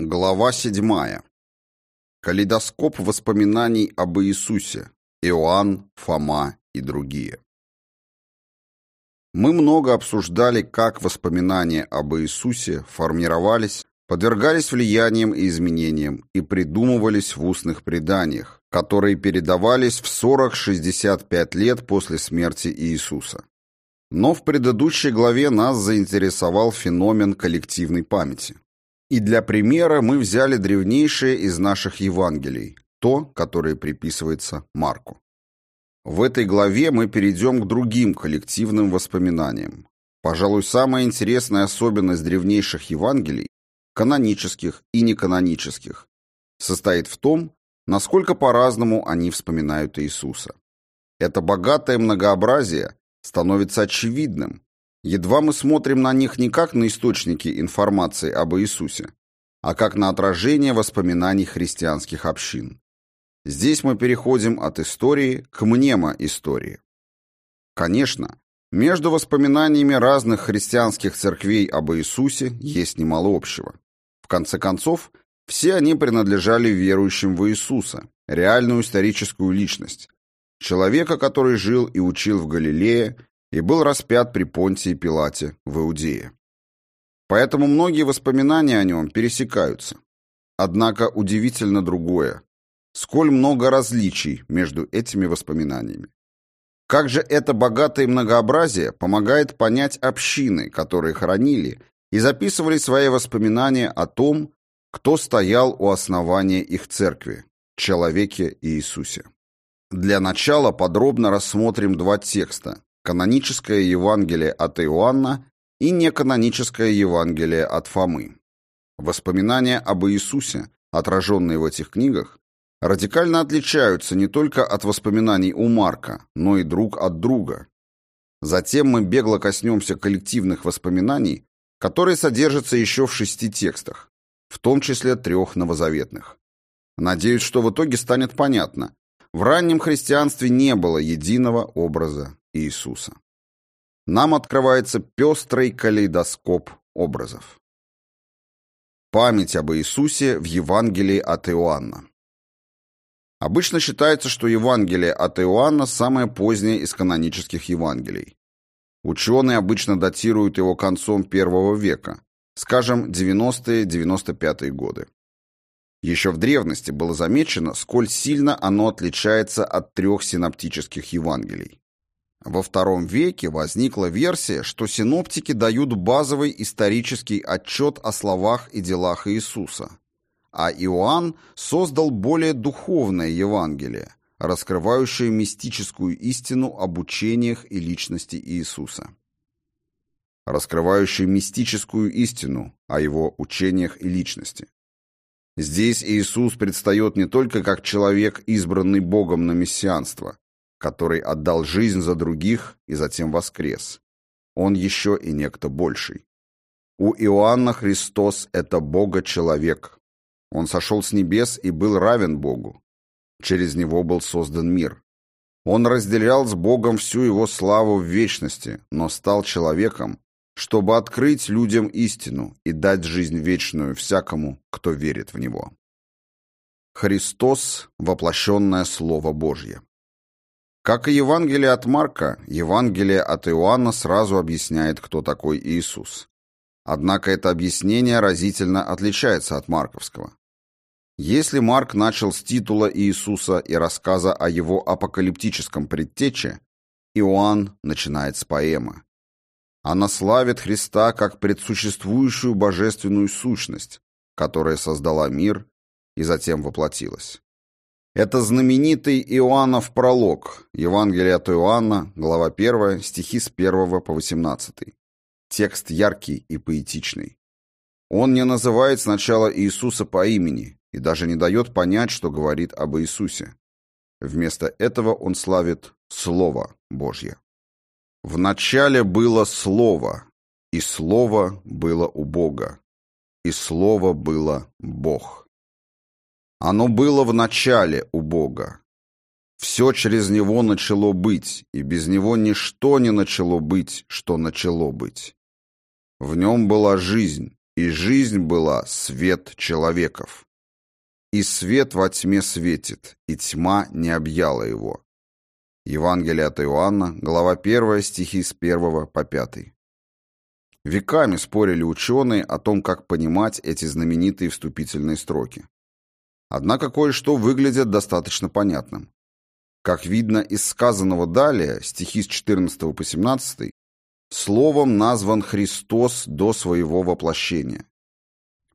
Глава 7. Калейдоскоп воспоминаний об Иисусе. Иоанн, Фома и другие. Мы много обсуждали, как воспоминания об Иисусе формировались, подвергались влияниям и изменениям и придумывались в устных преданиях, которые передавались в 40-65 лет после смерти Иисуса. Но в предыдущей главе нас заинтересовал феномен коллективной памяти. И для примера мы взяли древнейшее из наших Евангелий, то, которое приписывается Марку. В этой главе мы перейдем к другим коллективным воспоминаниям. Пожалуй, самая интересная особенность древнейших Евангелий, канонических и неканонических, состоит в том, насколько по-разному они вспоминают Иисуса. Это богатое многообразие становится очевидным, Едва мы смотрим на них не как на источники информации об Иисусе, а как на отражение воспоминаний христианских общин. Здесь мы переходим от истории к мнемо-истории. Конечно, между воспоминаниями разных христианских церквей об Иисусе есть немало общего. В конце концов, все они принадлежали верующим в Иисуса, реальную историческую личность, человека, который жил и учил в Галилее и был распят при Понтии Пилате в Иудее. Поэтому многие воспоминания о нем пересекаются. Однако удивительно другое. Сколь много различий между этими воспоминаниями. Как же это богатое многообразие помогает понять общины, которые хранили и записывали свои воспоминания о том, кто стоял у основания их церкви, человеке Иисусе. Для начала подробно рассмотрим два текста, каноническое Евангелие от Иоанна и неканоническое Евангелие от Фомы. Воспоминания об Иисусе, отраженные в этих книгах, радикально отличаются не только от воспоминаний у Марка, но и друг от друга. Затем мы бегло коснемся коллективных воспоминаний, которые содержатся еще в шести текстах, в том числе трех новозаветных. Надеюсь, что в итоге станет понятно. В раннем христианстве не было единого образа Иисуса. Нам открывается пестрый калейдоскоп образов. Память об Иисусе в Евангелии от Иоанна. Обычно считается, что Евангелие от Иоанна самое позднее из канонических Евангелий. Ученые обычно датируют его концом первого века, скажем, 90-95 годы. Еще в древности было замечено, сколь сильно оно отличается от трех синоптических Евангелий. Во втором веке возникла версия, что синоптики дают базовый исторический отчет о словах и делах Иисуса, а Иоанн создал более духовное Евангелие, раскрывающее мистическую истину об учениях и личности Иисуса. Раскрывающее мистическую истину о его учениях и личности. Здесь Иисус предстает не только как человек, избранный Богом на мессианство, который отдал жизнь за других и затем воскрес. Он еще и некто больший. У Иоанна Христос – это Бога-человек. Он сошел с небес и был равен Богу. Через него был создан мир. Он разделял с Богом всю его славу в вечности, но стал человеком, чтобы открыть людям истину и дать жизнь вечную всякому, кто верит в него. Христос – воплощенное Слово Божье. Как и Евангелие от Марка, Евангелие от Иоанна сразу объясняет, кто такой Иисус. Однако это объяснение разительно отличается от марковского. Если Марк начал с титула Иисуса и рассказа о его апокалиптическом предтече, Иоанн начинает с поэмы. Она славит Христа как предсуществующую божественную сущность, которая создала мир и затем воплотилась. Это знаменитый Иоаннов пролог, Евангелие от Иоанна, глава 1, стихи с 1 по 18. Текст яркий и поэтичный. Он не называет сначала Иисуса по имени и даже не дает понять, что говорит об Иисусе. Вместо этого он славит Слово Божье. В начале было Слово, и Слово было у Бога, и Слово было Бог. Оно было в начале у Бога. Все через него начало быть, и без него ничто не начало быть, что начало быть. В нем была жизнь, и жизнь была свет человеков. И свет во тьме светит, и тьма не объяла его. Евангелие от Иоанна, глава 1, стихи с 1 по 5. Веками спорили ученые о том, как понимать эти знаменитые вступительные строки. Однако кое-что выглядит достаточно понятным. Как видно из сказанного далее, стихи с 14 по 17, словом назван Христос до своего воплощения.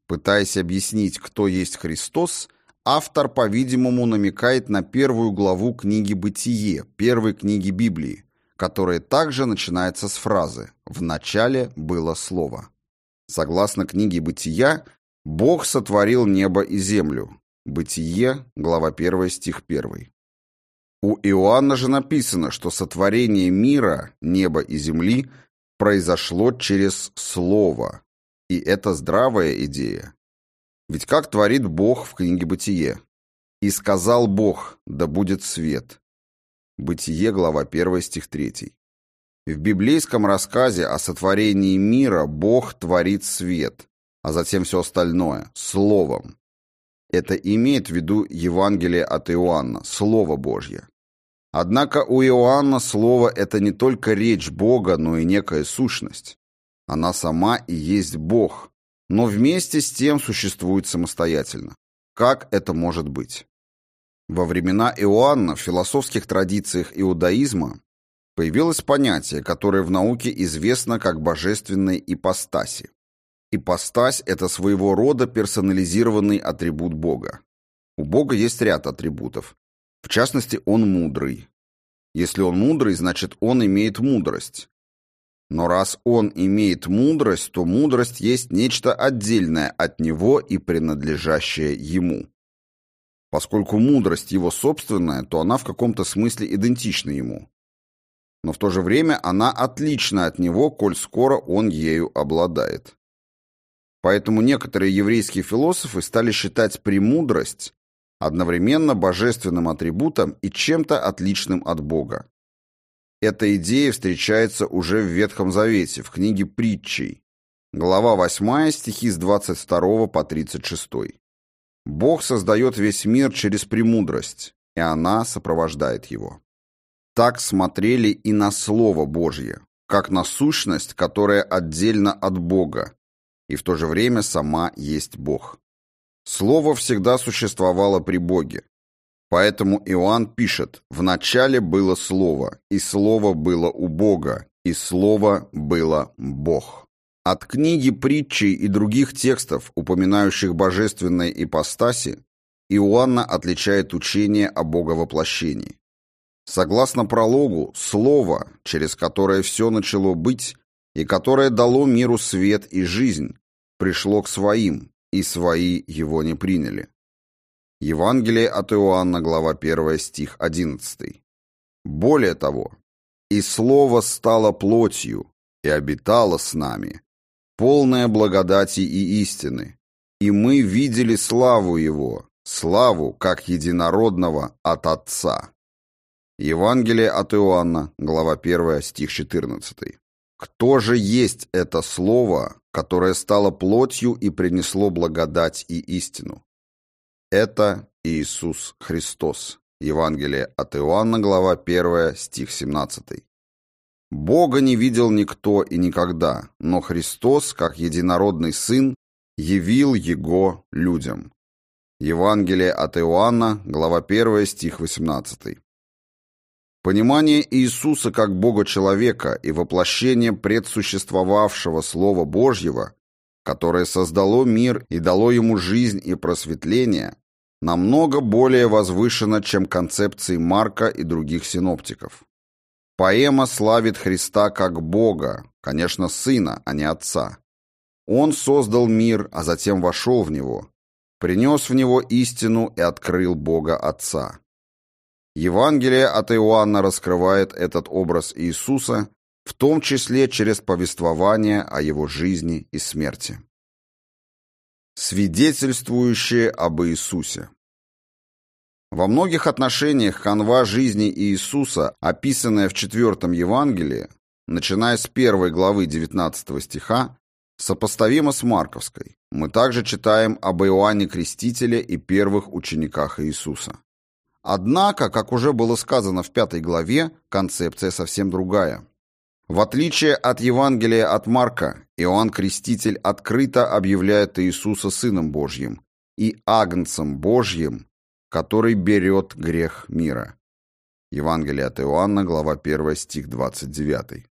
Пытаясь объяснить, кто есть Христос, автор, по-видимому, намекает на первую главу книги «Бытие», первой книги Библии, которая также начинается с фразы «В начале было Слово». Согласно книге «Бытия», Бог сотворил небо и землю. Бытие, глава 1, стих 1. У Иоанна же написано, что сотворение мира, неба и земли произошло через Слово. И это здравая идея. Ведь как творит Бог в книге «Бытие»? «И сказал Бог, да будет свет». Бытие, глава 1, стих 3. В библейском рассказе о сотворении мира Бог творит свет, а затем все остальное – словом. Это имеет в виду Евангелие от Иоанна, Слово Божье. Однако у Иоанна Слово – это не только речь Бога, но и некая сущность. Она сама и есть Бог, но вместе с тем существует самостоятельно. Как это может быть? Во времена Иоанна в философских традициях иудаизма появилось понятие, которое в науке известно как божественной ипостаси. Ипостась – это своего рода персонализированный атрибут Бога. У Бога есть ряд атрибутов. В частности, он мудрый. Если он мудрый, значит, он имеет мудрость. Но раз он имеет мудрость, то мудрость есть нечто отдельное от него и принадлежащее ему. Поскольку мудрость его собственная, то она в каком-то смысле идентична ему. Но в то же время она отлична от него, коль скоро он ею обладает. Поэтому некоторые еврейские философы стали считать премудрость одновременно божественным атрибутом и чем-то отличным от Бога. Эта идея встречается уже в Ветхом Завете, в книге Притчей, глава 8, стихи с 22 по 36. Бог создает весь мир через премудрость, и она сопровождает его. Так смотрели и на Слово Божье, как на сущность, которая отдельно от Бога, и в то же время сама есть Бог. Слово всегда существовало при Боге, Поэтому Иоанн пишет «В начале было Слово, и Слово было у Бога, и Слово было Бог». От книги притчи и других текстов, упоминающих божественные ипостаси, Иоанна отличает учение о Боговоплощении. Согласно прологу, Слово, через которое все начало быть и которое дало миру свет и жизнь, пришло к своим, и свои его не приняли. Евангелие от Иоанна, глава 1, стих 11. Более того, «И Слово стало плотью, и обитало с нами, полное благодати и истины, и мы видели славу Его, славу, как единородного от Отца». Евангелие от Иоанна, глава 1, стих 14. «Кто же есть это Слово, которое стало плотью и принесло благодать и истину?» Это Иисус Христос. Евангелие от Иоанна, глава 1, стих 17. Бога не видел никто и никогда, но Христос, как единородный Сын, явил Его людям. Евангелие от Иоанна, глава 1, стих 18. Понимание Иисуса как Бога-человека и воплощение предсуществовавшего Слова Божьего, которое создало мир и дало ему жизнь и просветление, намного более возвышена, чем концепции Марка и других синоптиков. Поэма славит Христа как Бога, конечно, Сына, а не Отца. Он создал мир, а затем вошел в него, принес в него истину и открыл Бога Отца. Евангелие от Иоанна раскрывает этот образ Иисуса, в том числе через повествование о его жизни и смерти свидетельствующие об Иисусе. Во многих отношениях канва жизни Иисуса, описанная в четвертом Евангелии, начиная с первой главы 19 стиха, сопоставима с Марковской. Мы также читаем об Иоанне Крестителе и первых учениках Иисуса. Однако, как уже было сказано в пятой главе, концепция совсем другая. В отличие от Евангелия от Марка, Иоанн Креститель открыто объявляет Иисуса Сыном Божьим и Агнцем Божьим, который берет грех мира. Евангелие от Иоанна, глава 1, стих 29.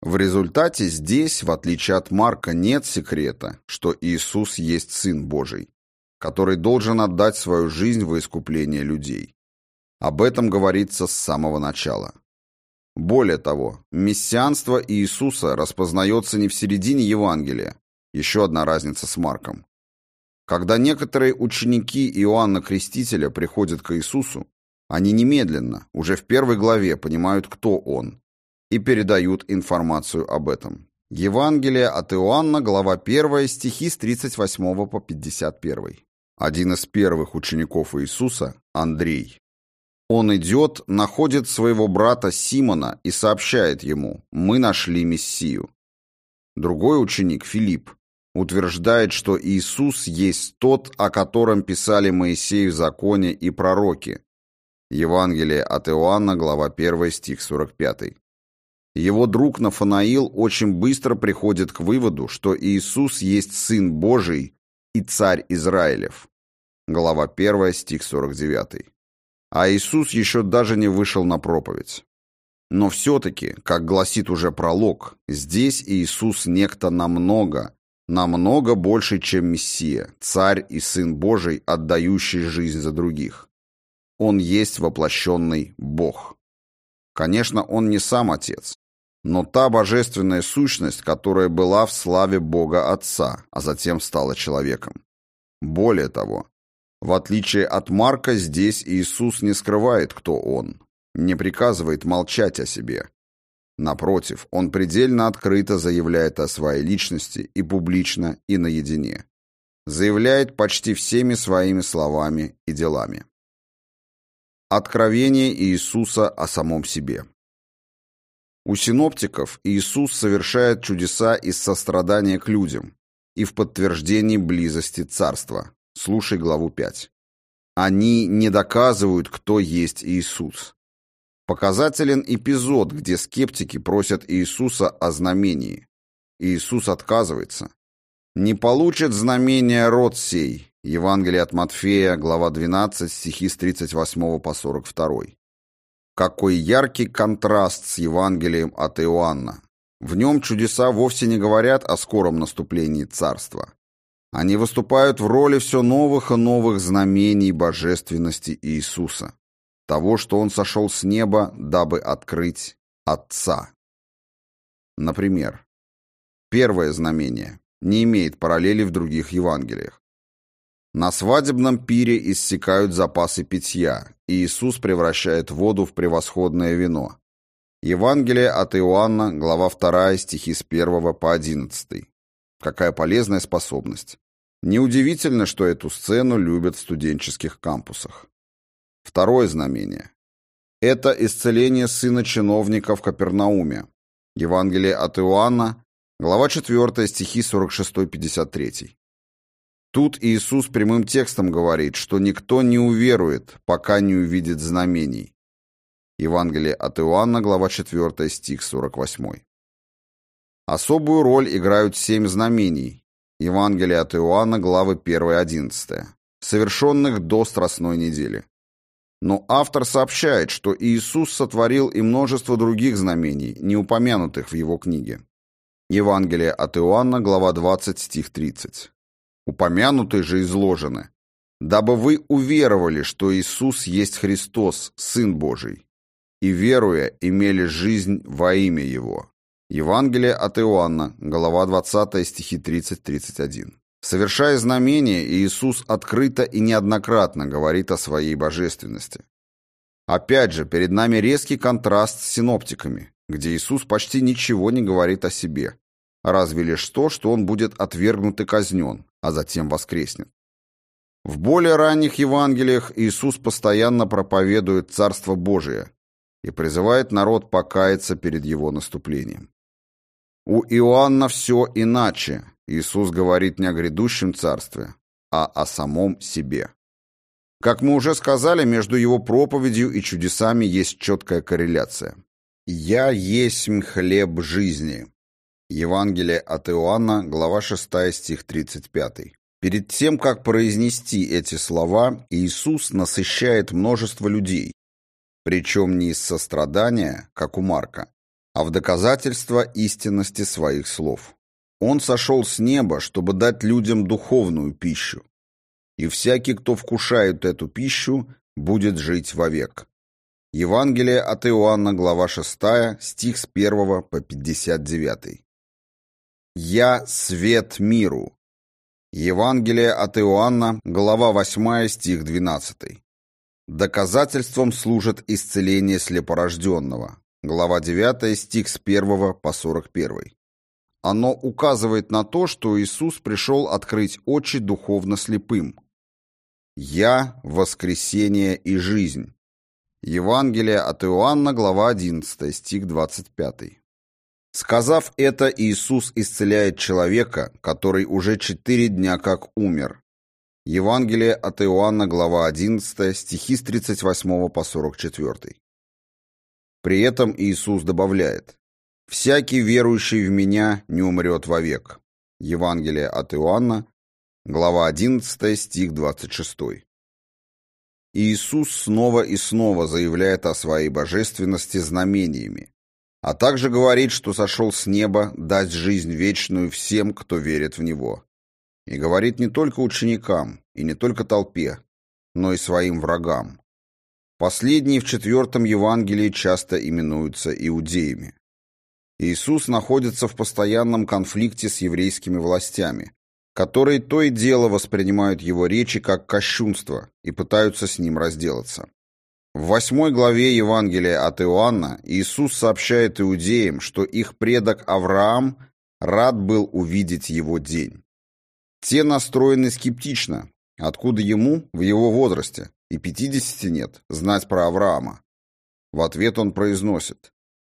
В результате здесь, в отличие от Марка, нет секрета, что Иисус есть Сын Божий, который должен отдать свою жизнь во искупление людей. Об этом говорится с самого начала. Более того, мессианство Иисуса распознается не в середине Евангелия, еще одна разница с Марком. Когда некоторые ученики Иоанна Крестителя приходят к Иисусу, они немедленно, уже в первой главе, понимают, кто он, и передают информацию об этом. Евангелие от Иоанна, глава 1, стихи с 38 по 51. Один из первых учеников Иисуса, Андрей, он идет, находит своего брата Симона и сообщает ему «Мы нашли Мессию». Другой ученик, Филипп, утверждает, что Иисус есть тот, о котором писали Моисей в законе и пророки. Евангелие от Иоанна, глава 1, стих 45. Его друг Нафанаил очень быстро приходит к выводу, что Иисус есть Сын Божий и Царь Израилев. Глава 1, стих 49 а Иисус еще даже не вышел на проповедь. Но все-таки, как гласит уже пролог, здесь Иисус некто намного, намного больше, чем Мессия, царь и Сын Божий, отдающий жизнь за других. Он есть воплощенный Бог. Конечно, он не сам Отец, но та божественная сущность, которая была в славе Бога Отца, а затем стала человеком. Более того, в отличие от Марка, здесь Иисус не скрывает, кто Он, не приказывает молчать о себе. Напротив, Он предельно открыто заявляет о своей личности и публично, и наедине. Заявляет почти всеми своими словами и делами. Откровение Иисуса о самом себе. У синоптиков Иисус совершает чудеса из сострадания к людям и в подтверждении близости Царства, Слушай главу 5. Они не доказывают, кто есть Иисус. Показателен эпизод, где скептики просят Иисуса о знамении. Иисус отказывается. «Не получит знамения род сей» Евангелие от Матфея, глава 12, стихи с 38 по 42. Какой яркий контраст с Евангелием от Иоанна. В нем чудеса вовсе не говорят о скором наступлении царства. Они выступают в роли все новых и новых знамений божественности Иисуса, того, что Он сошел с неба, дабы открыть Отца. Например, первое знамение не имеет параллели в других Евангелиях. На свадебном пире иссякают запасы питья, и Иисус превращает воду в превосходное вино. Евангелие от Иоанна, глава 2, стихи с 1 по 11. Какая полезная способность. Неудивительно, что эту сцену любят в студенческих кампусах. Второе знамение. Это исцеление сына чиновника в Капернауме. Евангелие от Иоанна, глава 4, стихи 46-53. Тут Иисус прямым текстом говорит, что никто не уверует, пока не увидит знамений. Евангелие от Иоанна, глава 4, стих 48. Особую роль играют семь знамений, Евангелие от Иоанна, главы 1-11, совершенных до Страстной недели. Но автор сообщает, что Иисус сотворил и множество других знамений, не упомянутых в его книге. Евангелие от Иоанна, глава 20, стих 30. Упомянутые же изложены, дабы вы уверовали, что Иисус есть Христос, Сын Божий, и, веруя, имели жизнь во имя Его. Евангелие от Иоанна, глава 20, стихи 30-31. Совершая знамения, Иисус открыто и неоднократно говорит о своей божественности. Опять же, перед нами резкий контраст с синоптиками, где Иисус почти ничего не говорит о себе, разве лишь то, что он будет отвергнут и казнен, а затем воскреснет. В более ранних Евангелиях Иисус постоянно проповедует Царство Божие и призывает народ покаяться перед его наступлением. У Иоанна все иначе. Иисус говорит не о грядущем царстве, а о самом себе. Как мы уже сказали, между его проповедью и чудесами есть четкая корреляция. «Я есть хлеб жизни». Евангелие от Иоанна, глава 6, стих 35. Перед тем, как произнести эти слова, Иисус насыщает множество людей, причем не из сострадания, как у Марка, а в доказательство истинности своих слов. Он сошел с неба, чтобы дать людям духовную пищу, и всякий, кто вкушает эту пищу, будет жить вовек. Евангелие от Иоанна, глава 6, стих с 1 по 59. «Я свет миру». Евангелие от Иоанна, глава 8, стих 12. Доказательством служит исцеление слепорожденного. Глава 9, стих с 1 по 41. Оно указывает на то, что Иисус пришел открыть очи духовно слепым, «Я – воскресение и жизнь». Евангелие от Иоанна, глава 11, стих 25. Сказав это, Иисус исцеляет человека, который уже четыре дня как умер. Евангелие от Иоанна, глава 11, стихи с 38 по 44. При этом Иисус добавляет «Всякий верующий в Меня не умрет вовек». Евангелие от Иоанна, Глава 11, стих 26. Иисус снова и снова заявляет о своей божественности знамениями, а также говорит, что сошел с неба дать жизнь вечную всем, кто верит в Него. И говорит не только ученикам и не только толпе, но и своим врагам. Последние в четвертом Евангелии часто именуются иудеями. Иисус находится в постоянном конфликте с еврейскими властями, которые то и дело воспринимают его речи как кощунство и пытаются с ним разделаться. В восьмой главе Евангелия от Иоанна Иисус сообщает иудеям, что их предок Авраам рад был увидеть его день. Те настроены скептично, откуда ему в его возрасте, и пятидесяти нет, знать про Авраама. В ответ он произносит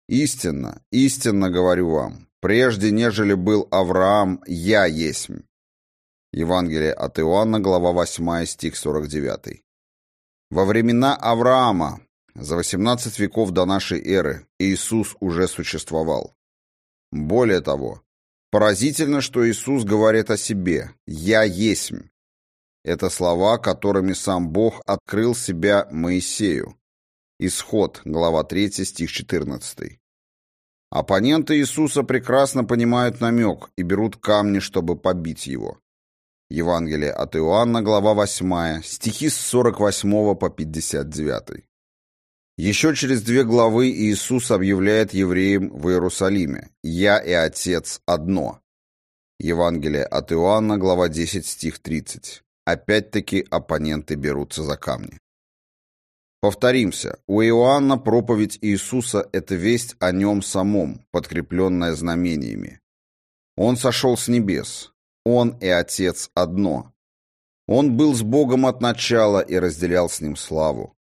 «Истинно, истинно говорю вам, прежде нежели был Авраам, я есмь». Евангелие от Иоанна, глава 8, стих 49. Во времена Авраама, за 18 веков до нашей эры, Иисус уже существовал. Более того, поразительно, что Иисус говорит о себе «Я есмь». Это слова, которыми сам Бог открыл себя Моисею. Исход, глава 3, стих 14. Оппоненты Иисуса прекрасно понимают намек и берут камни, чтобы побить его. Евангелие от Иоанна, глава 8, стихи с 48 по 59. Еще через две главы Иисус объявляет евреям в Иерусалиме «Я и Отец одно». Евангелие от Иоанна, глава 10, стих 30. Опять-таки оппоненты берутся за камни. Повторимся, у Иоанна проповедь Иисуса – это весть о нем самом, подкрепленная знамениями. Он сошел с небес, он и Отец одно. Он был с Богом от начала и разделял с Ним славу.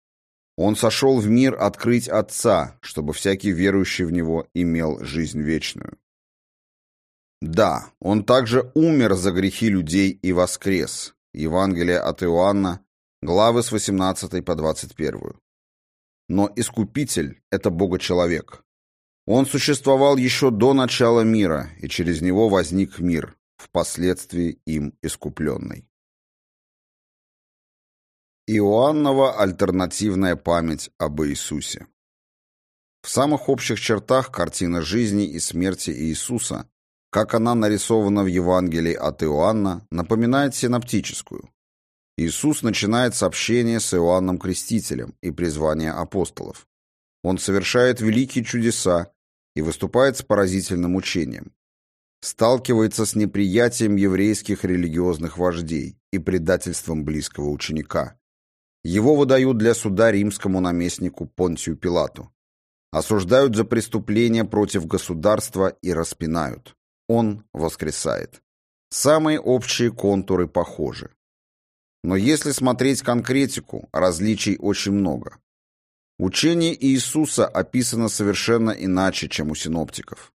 Он сошел в мир открыть Отца, чтобы всякий верующий в Него имел жизнь вечную. Да, Он также умер за грехи людей и воскрес. Евангелие от Иоанна, главы с 18 по 21. Но Искупитель – это Бога-человек. Он существовал еще до начала мира, и через него возник мир, впоследствии им искупленной. Иоаннова альтернативная память об Иисусе В самых общих чертах картина жизни и смерти Иисуса, как она нарисована в Евангелии от Иоанна, напоминает синоптическую. Иисус начинает сообщение с Иоанном Крестителем и призвание апостолов. Он совершает великие чудеса и выступает с поразительным учением сталкивается с неприятием еврейских религиозных вождей и предательством близкого ученика. Его выдают для суда римскому наместнику Понтию Пилату. Осуждают за преступления против государства и распинают. Он воскресает. Самые общие контуры похожи. Но если смотреть конкретику, различий очень много. Учение Иисуса описано совершенно иначе, чем у синоптиков.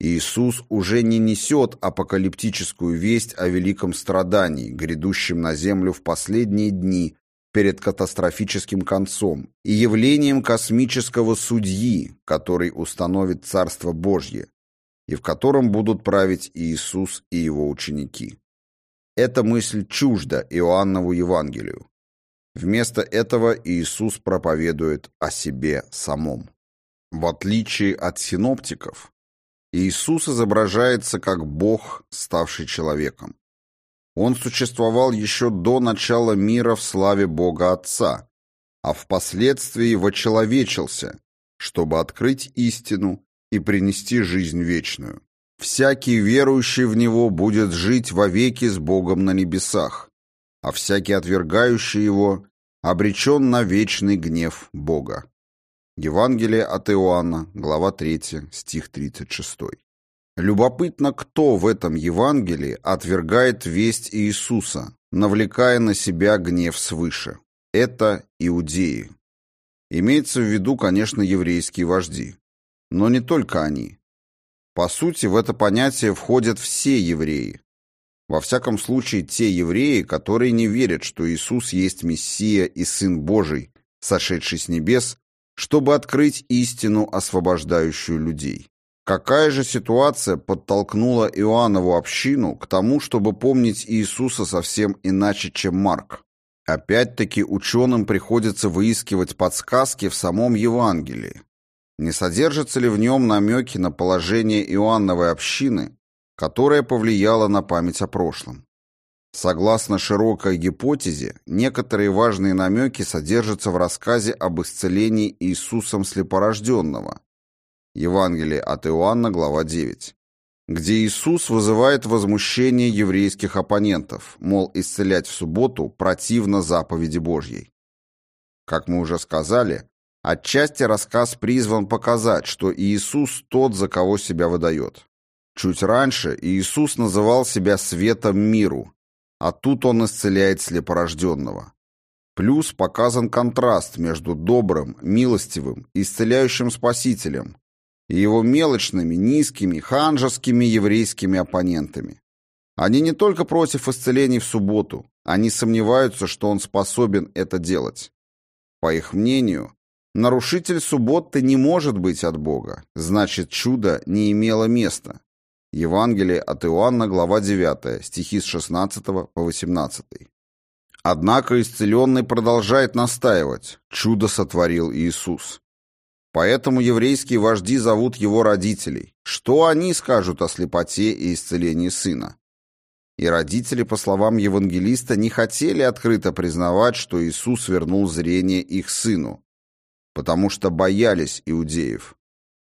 Иисус уже не несет апокалиптическую весть о великом страдании, грядущем на землю в последние дни перед катастрофическим концом и явлением космического судьи, который установит Царство Божье, и в котором будут править Иисус и его ученики. Эта мысль чужда Иоаннову Евангелию. Вместо этого Иисус проповедует о себе самом. В отличие от синоптиков, Иисус изображается как Бог, ставший человеком. Он существовал еще до начала мира в славе Бога Отца, а впоследствии вочеловечился, чтобы открыть истину и принести жизнь вечную. Всякий верующий в Него будет жить вовеки с Богом на небесах, а всякий отвергающий Его обречен на вечный гнев Бога. Евангелие от Иоанна, глава 3, стих 36. Любопытно, кто в этом Евангелии отвергает весть Иисуса, навлекая на себя гнев свыше. Это иудеи. Имеется в виду, конечно, еврейские вожди. Но не только они. По сути, в это понятие входят все евреи. Во всяком случае, те евреи, которые не верят, что Иисус есть Мессия и Сын Божий, сошедший с небес, чтобы открыть истину, освобождающую людей. Какая же ситуация подтолкнула Иоаннову общину к тому, чтобы помнить Иисуса совсем иначе, чем Марк? Опять-таки ученым приходится выискивать подсказки в самом Евангелии. Не содержатся ли в нем намеки на положение Иоанновой общины, которое повлияло на память о прошлом? Согласно широкой гипотезе, некоторые важные намеки содержатся в рассказе об исцелении Иисусом слепорожденного, Евангелие от Иоанна, глава 9, где Иисус вызывает возмущение еврейских оппонентов, мол, исцелять в субботу противно заповеди Божьей. Как мы уже сказали, отчасти рассказ призван показать, что Иисус тот, за кого себя выдает. Чуть раньше Иисус называл себя светом миру, а тут он исцеляет слепорожденного. Плюс показан контраст между добрым, милостивым, исцеляющим Спасителем и его мелочными, низкими, ханжескими еврейскими оппонентами. Они не только против исцелений в субботу, они сомневаются, что он способен это делать. По их мнению, нарушитель субботы не может быть от Бога, значит, чудо не имело места. Евангелие от Иоанна, глава 9, стихи с 16 по 18. Однако исцеленный продолжает настаивать, чудо сотворил Иисус. Поэтому еврейские вожди зовут его родителей. Что они скажут о слепоте и исцелении сына? И родители, по словам евангелиста, не хотели открыто признавать, что Иисус вернул зрение их сыну, потому что боялись иудеев.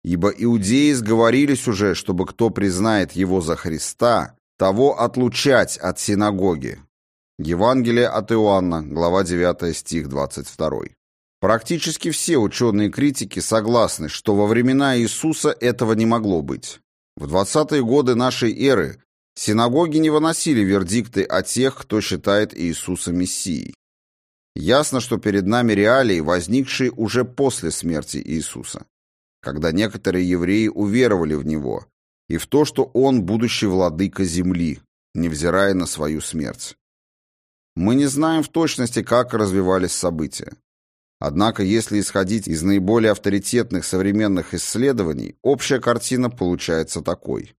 Ибо иудеи сговорились уже, чтобы кто признает его за Христа, того отлучать от синагоги. Евангелие от Иоанна, глава 9, стих 22. Практически все ученые-критики согласны, что во времена Иисуса этого не могло быть. В 20-е годы нашей эры синагоги не выносили вердикты о тех, кто считает Иисуса Мессией. Ясно, что перед нами реалии, возникшие уже после смерти Иисуса, когда некоторые евреи уверовали в Него и в то, что Он будущий владыка земли, невзирая на свою смерть. Мы не знаем в точности, как развивались события. Однако, если исходить из наиболее авторитетных современных исследований, общая картина получается такой.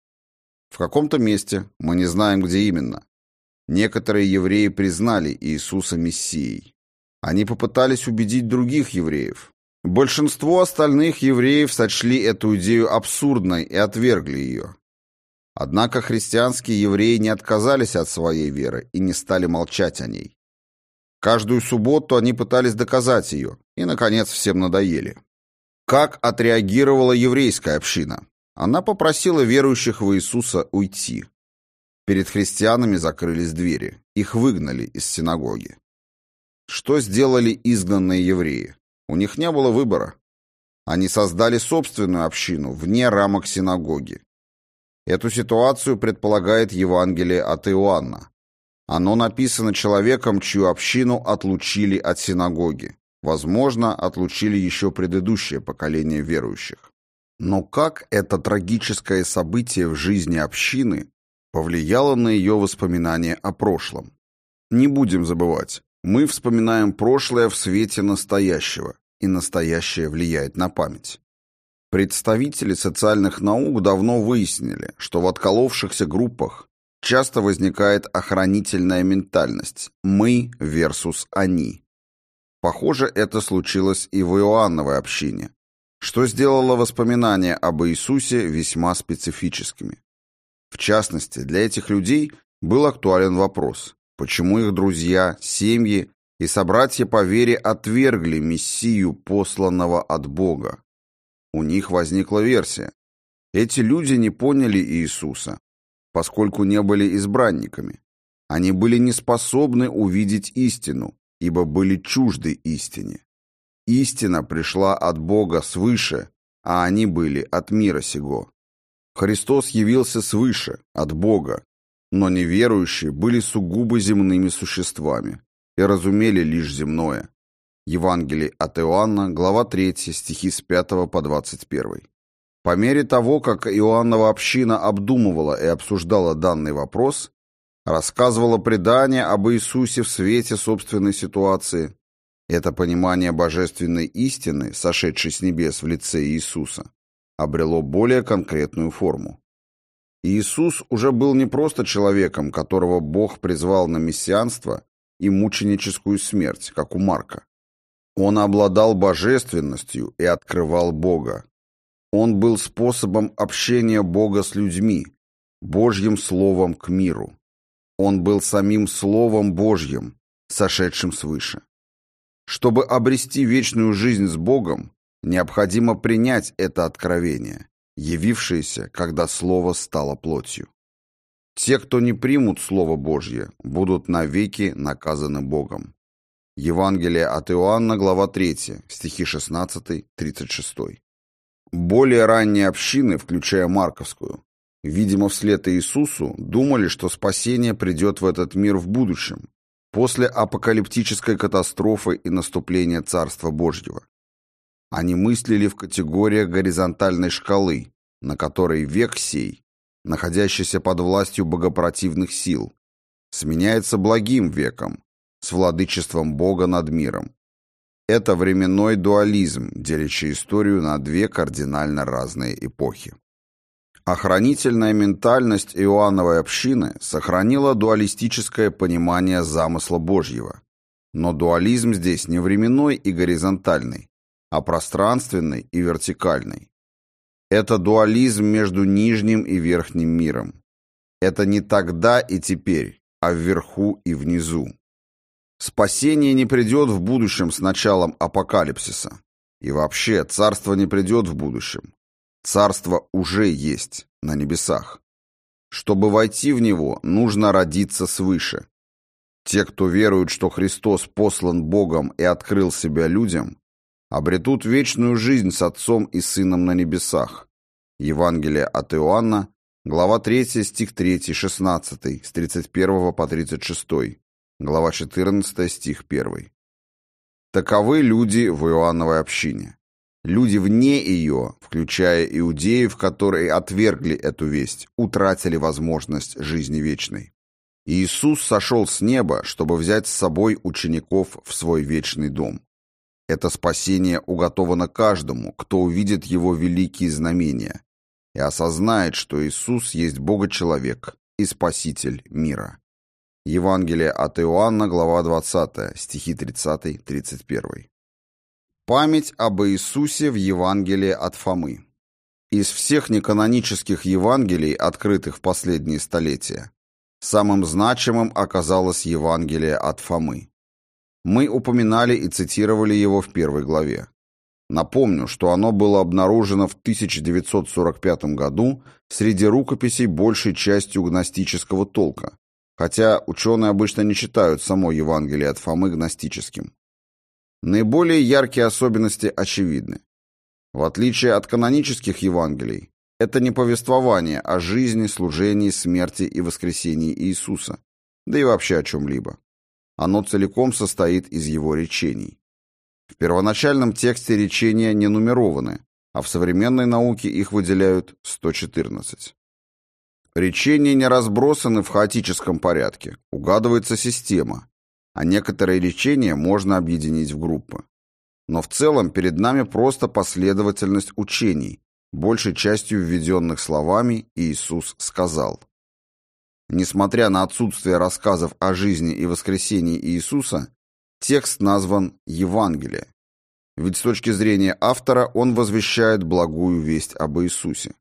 В каком-то месте, мы не знаем, где именно, некоторые евреи признали Иисуса Мессией. Они попытались убедить других евреев. Большинство остальных евреев сочли эту идею абсурдной и отвергли ее. Однако христианские евреи не отказались от своей веры и не стали молчать о ней. Каждую субботу они пытались доказать ее, и, наконец, всем надоели. Как отреагировала еврейская община? Она попросила верующих в Иисуса уйти. Перед христианами закрылись двери, их выгнали из синагоги. Что сделали изгнанные евреи? У них не было выбора. Они создали собственную общину вне рамок синагоги. Эту ситуацию предполагает Евангелие от Иоанна. Оно написано человеком, чью общину отлучили от синагоги. Возможно, отлучили еще предыдущее поколение верующих. Но как это трагическое событие в жизни общины повлияло на ее воспоминания о прошлом? Не будем забывать, мы вспоминаем прошлое в свете настоящего, и настоящее влияет на память. Представители социальных наук давно выяснили, что в отколовшихся группах часто возникает охранительная ментальность «мы versus они». Похоже, это случилось и в Иоанновой общине, что сделало воспоминания об Иисусе весьма специфическими. В частности, для этих людей был актуален вопрос, почему их друзья, семьи и собратья по вере отвергли Мессию, посланного от Бога. У них возникла версия. Эти люди не поняли Иисуса, поскольку не были избранниками. Они были не способны увидеть истину, ибо были чужды истине. Истина пришла от Бога свыше, а они были от мира сего. Христос явился свыше, от Бога, но неверующие были сугубо земными существами и разумели лишь земное. Евангелие от Иоанна, глава 3, стихи с 5 по 21. По мере того, как Иоаннова община обдумывала и обсуждала данный вопрос, рассказывала предание об Иисусе в свете собственной ситуации. Это понимание божественной истины, сошедшей с небес в лице Иисуса, обрело более конкретную форму. Иисус уже был не просто человеком, которого Бог призвал на мессианство и мученическую смерть, как у Марка. Он обладал божественностью и открывал Бога. Он был способом общения Бога с людьми, Божьим Словом к миру. Он был самим Словом Божьим, сошедшим свыше. Чтобы обрести вечную жизнь с Богом, необходимо принять это откровение, явившееся, когда Слово стало плотью. Те, кто не примут Слово Божье, будут навеки наказаны Богом. Евангелие от Иоанна, глава 3, стихи 16-36. Более ранние общины, включая Марковскую, видимо, вслед Иисусу, думали, что спасение придет в этот мир в будущем, после апокалиптической катастрофы и наступления Царства Божьего. Они мыслили в категориях горизонтальной шкалы, на которой век сей, находящийся под властью богопротивных сил, сменяется благим веком, с владычеством Бога над миром. Это временной дуализм, делящий историю на две кардинально разные эпохи. Охранительная ментальность Иоанновой общины сохранила дуалистическое понимание замысла Божьего. Но дуализм здесь не временной и горизонтальный, а пространственный и вертикальный. Это дуализм между нижним и верхним миром. Это не тогда и теперь, а вверху и внизу. Спасение не придет в будущем с началом апокалипсиса. И вообще, царство не придет в будущем. Царство уже есть на небесах. Чтобы войти в него, нужно родиться свыше. Те, кто верует, что Христос послан Богом и открыл себя людям, обретут вечную жизнь с Отцом и Сыном на небесах. Евангелие от Иоанна, глава 3, стих 3, 16, с 31 по 36, глава 14, стих 1. Таковы люди в Иоанновой общине. Люди вне ее, включая иудеев, которые отвергли эту весть, утратили возможность жизни вечной. Иисус сошел с неба, чтобы взять с собой учеников в свой вечный дом. Это спасение уготовано каждому, кто увидит его великие знамения и осознает, что Иисус есть Бога-человек и Спаситель мира. Евангелие от Иоанна, глава 20, стихи 30-31. Память об Иисусе в Евангелии от Фомы. Из всех неканонических Евангелий, открытых в последние столетия, самым значимым оказалось Евангелие от Фомы. Мы упоминали и цитировали его в первой главе. Напомню, что оно было обнаружено в 1945 году среди рукописей большей частью гностического толка, хотя ученые обычно не считают само Евангелие от Фомы гностическим. Наиболее яркие особенности очевидны. В отличие от канонических Евангелий, это не повествование о жизни, служении, смерти и воскресении Иисуса, да и вообще о чем-либо. Оно целиком состоит из его речений. В первоначальном тексте речения не нумерованы, а в современной науке их выделяют 114. Речения не разбросаны в хаотическом порядке, угадывается система, а некоторые речения можно объединить в группы. Но в целом перед нами просто последовательность учений, большей частью введенных словами «Иисус сказал». Несмотря на отсутствие рассказов о жизни и воскресении Иисуса, текст назван «Евангелие», ведь с точки зрения автора он возвещает благую весть об Иисусе.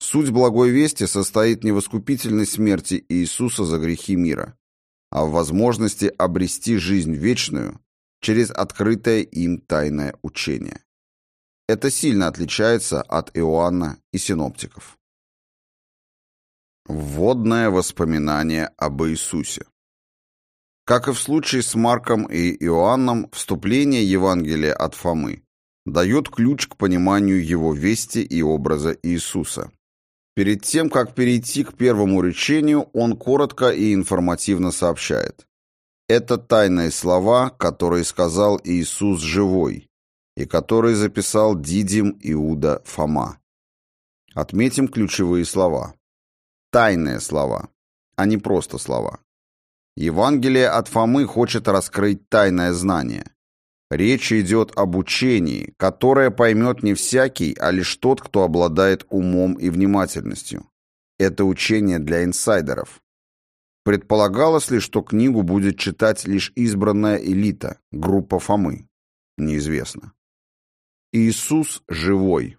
Суть благой вести состоит не в искупительной смерти Иисуса за грехи мира, а в возможности обрести жизнь вечную через открытое им тайное учение. Это сильно отличается от Иоанна и синоптиков. Вводное воспоминание об Иисусе Как и в случае с Марком и Иоанном, вступление Евангелия от Фомы дает ключ к пониманию его вести и образа Иисуса. Перед тем, как перейти к первому речению, он коротко и информативно сообщает. Это тайные слова, которые сказал Иисус живой, и которые записал Дидим Иуда Фома. Отметим ключевые слова. Тайные слова, а не просто слова. Евангелие от Фомы хочет раскрыть тайное знание. Речь идет об учении, которое поймет не всякий, а лишь тот, кто обладает умом и внимательностью. Это учение для инсайдеров. Предполагалось ли, что книгу будет читать лишь избранная элита, группа Фомы? Неизвестно. Иисус живой.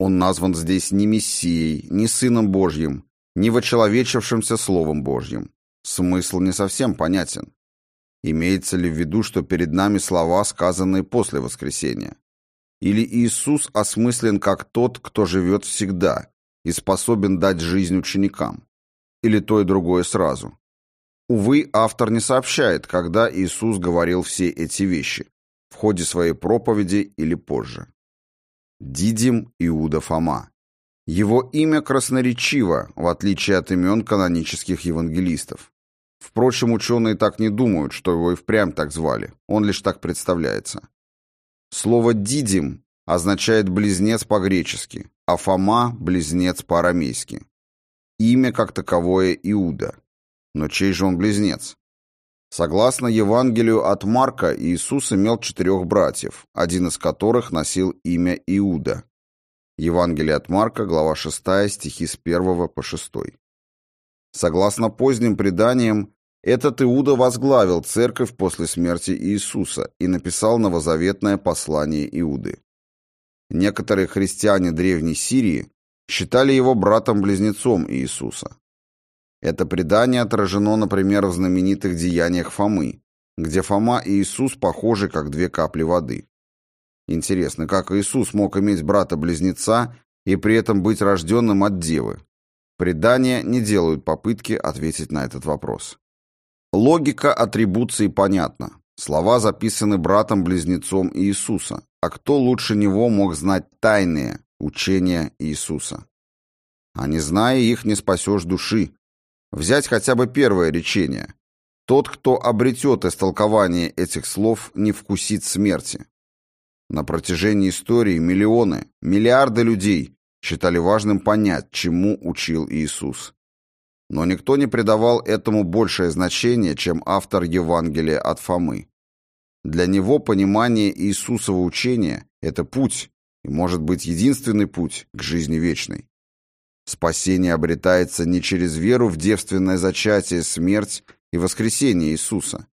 Он назван здесь не Мессией, не Сыном Божьим, не вочеловечившимся Словом Божьим. Смысл не совсем понятен. Имеется ли в виду, что перед нами слова, сказанные после воскресения? Или Иисус осмыслен как тот, кто живет всегда и способен дать жизнь ученикам? Или то и другое сразу? Увы, автор не сообщает, когда Иисус говорил все эти вещи – в ходе своей проповеди или позже. Дидим Иуда Фома. Его имя красноречиво, в отличие от имен канонических евангелистов. Впрочем, ученые так не думают, что его и впрямь так звали. Он лишь так представляется. Слово «дидим» означает «близнец» по-гречески, а Фома – «близнец» по-арамейски. Имя, как таковое, Иуда. Но чей же он близнец? Согласно Евангелию от Марка, Иисус имел четырех братьев, один из которых носил имя Иуда. Евангелие от Марка, глава 6, стихи с 1 по 6. Согласно поздним преданиям, этот Иуда возглавил церковь после смерти Иисуса и написал новозаветное послание Иуды. Некоторые христиане Древней Сирии считали его братом-близнецом Иисуса. Это предание отражено, например, в знаменитых деяниях Фомы, где Фома и Иисус похожи, как две капли воды. Интересно, как Иисус мог иметь брата-близнеца и при этом быть рожденным от девы? Предания не делают попытки ответить на этот вопрос. Логика атрибуции понятна. Слова записаны братом-близнецом Иисуса. А кто лучше него мог знать тайные учения Иисуса? А не зная их, не спасешь души. Взять хотя бы первое речение. Тот, кто обретет истолкование этих слов, не вкусит смерти. На протяжении истории миллионы, миллиарды людей считали важным понять, чему учил Иисус. Но никто не придавал этому большее значение, чем автор Евангелия от Фомы. Для него понимание Иисусова учения – это путь, и может быть единственный путь к жизни вечной. Спасение обретается не через веру в девственное зачатие, смерть и воскресение Иисуса,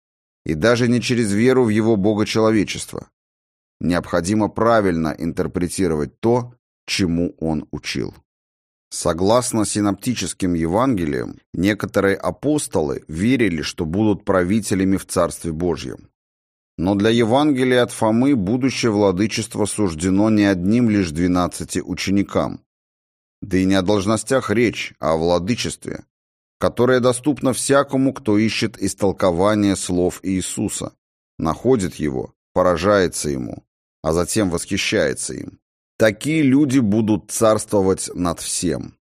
и даже не через веру в Его богочеловечество. Необходимо правильно интерпретировать то, чему он учил. Согласно синоптическим Евангелиям, некоторые апостолы верили, что будут правителями в Царстве Божьем. Но для Евангелия от Фомы будущее владычество суждено не одним лишь двенадцати ученикам. Да и не о должностях речь, а о владычестве, которое доступно всякому, кто ищет истолкование слов Иисуса, находит его, поражается ему, а затем восхищается им. Такие люди будут царствовать над всем.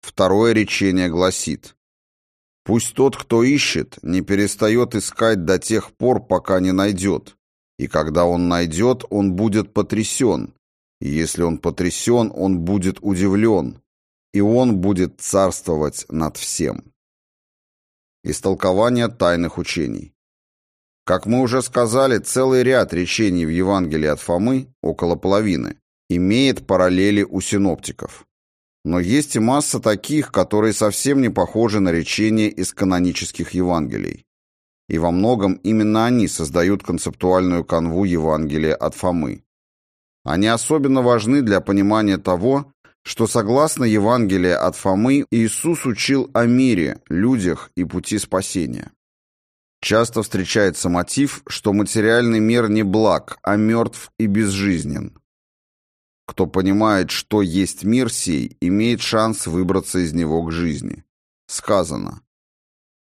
Второе речение гласит «Пусть тот, кто ищет, не перестает искать до тех пор, пока не найдет, и когда он найдет, он будет потрясен, И если он потрясен, он будет удивлен, и он будет царствовать над всем. Истолкование тайных учений. Как мы уже сказали, целый ряд речений в Евангелии от Фомы, около половины, имеет параллели у синоптиков. Но есть и масса таких, которые совсем не похожи на речения из канонических Евангелий. И во многом именно они создают концептуальную канву Евангелия от Фомы. Они особенно важны для понимания того, что согласно Евангелию от Фомы Иисус учил о мире, людях и пути спасения. Часто встречается мотив, что материальный мир не благ, а мертв и безжизнен. Кто понимает, что есть мир сей, имеет шанс выбраться из него к жизни. Сказано,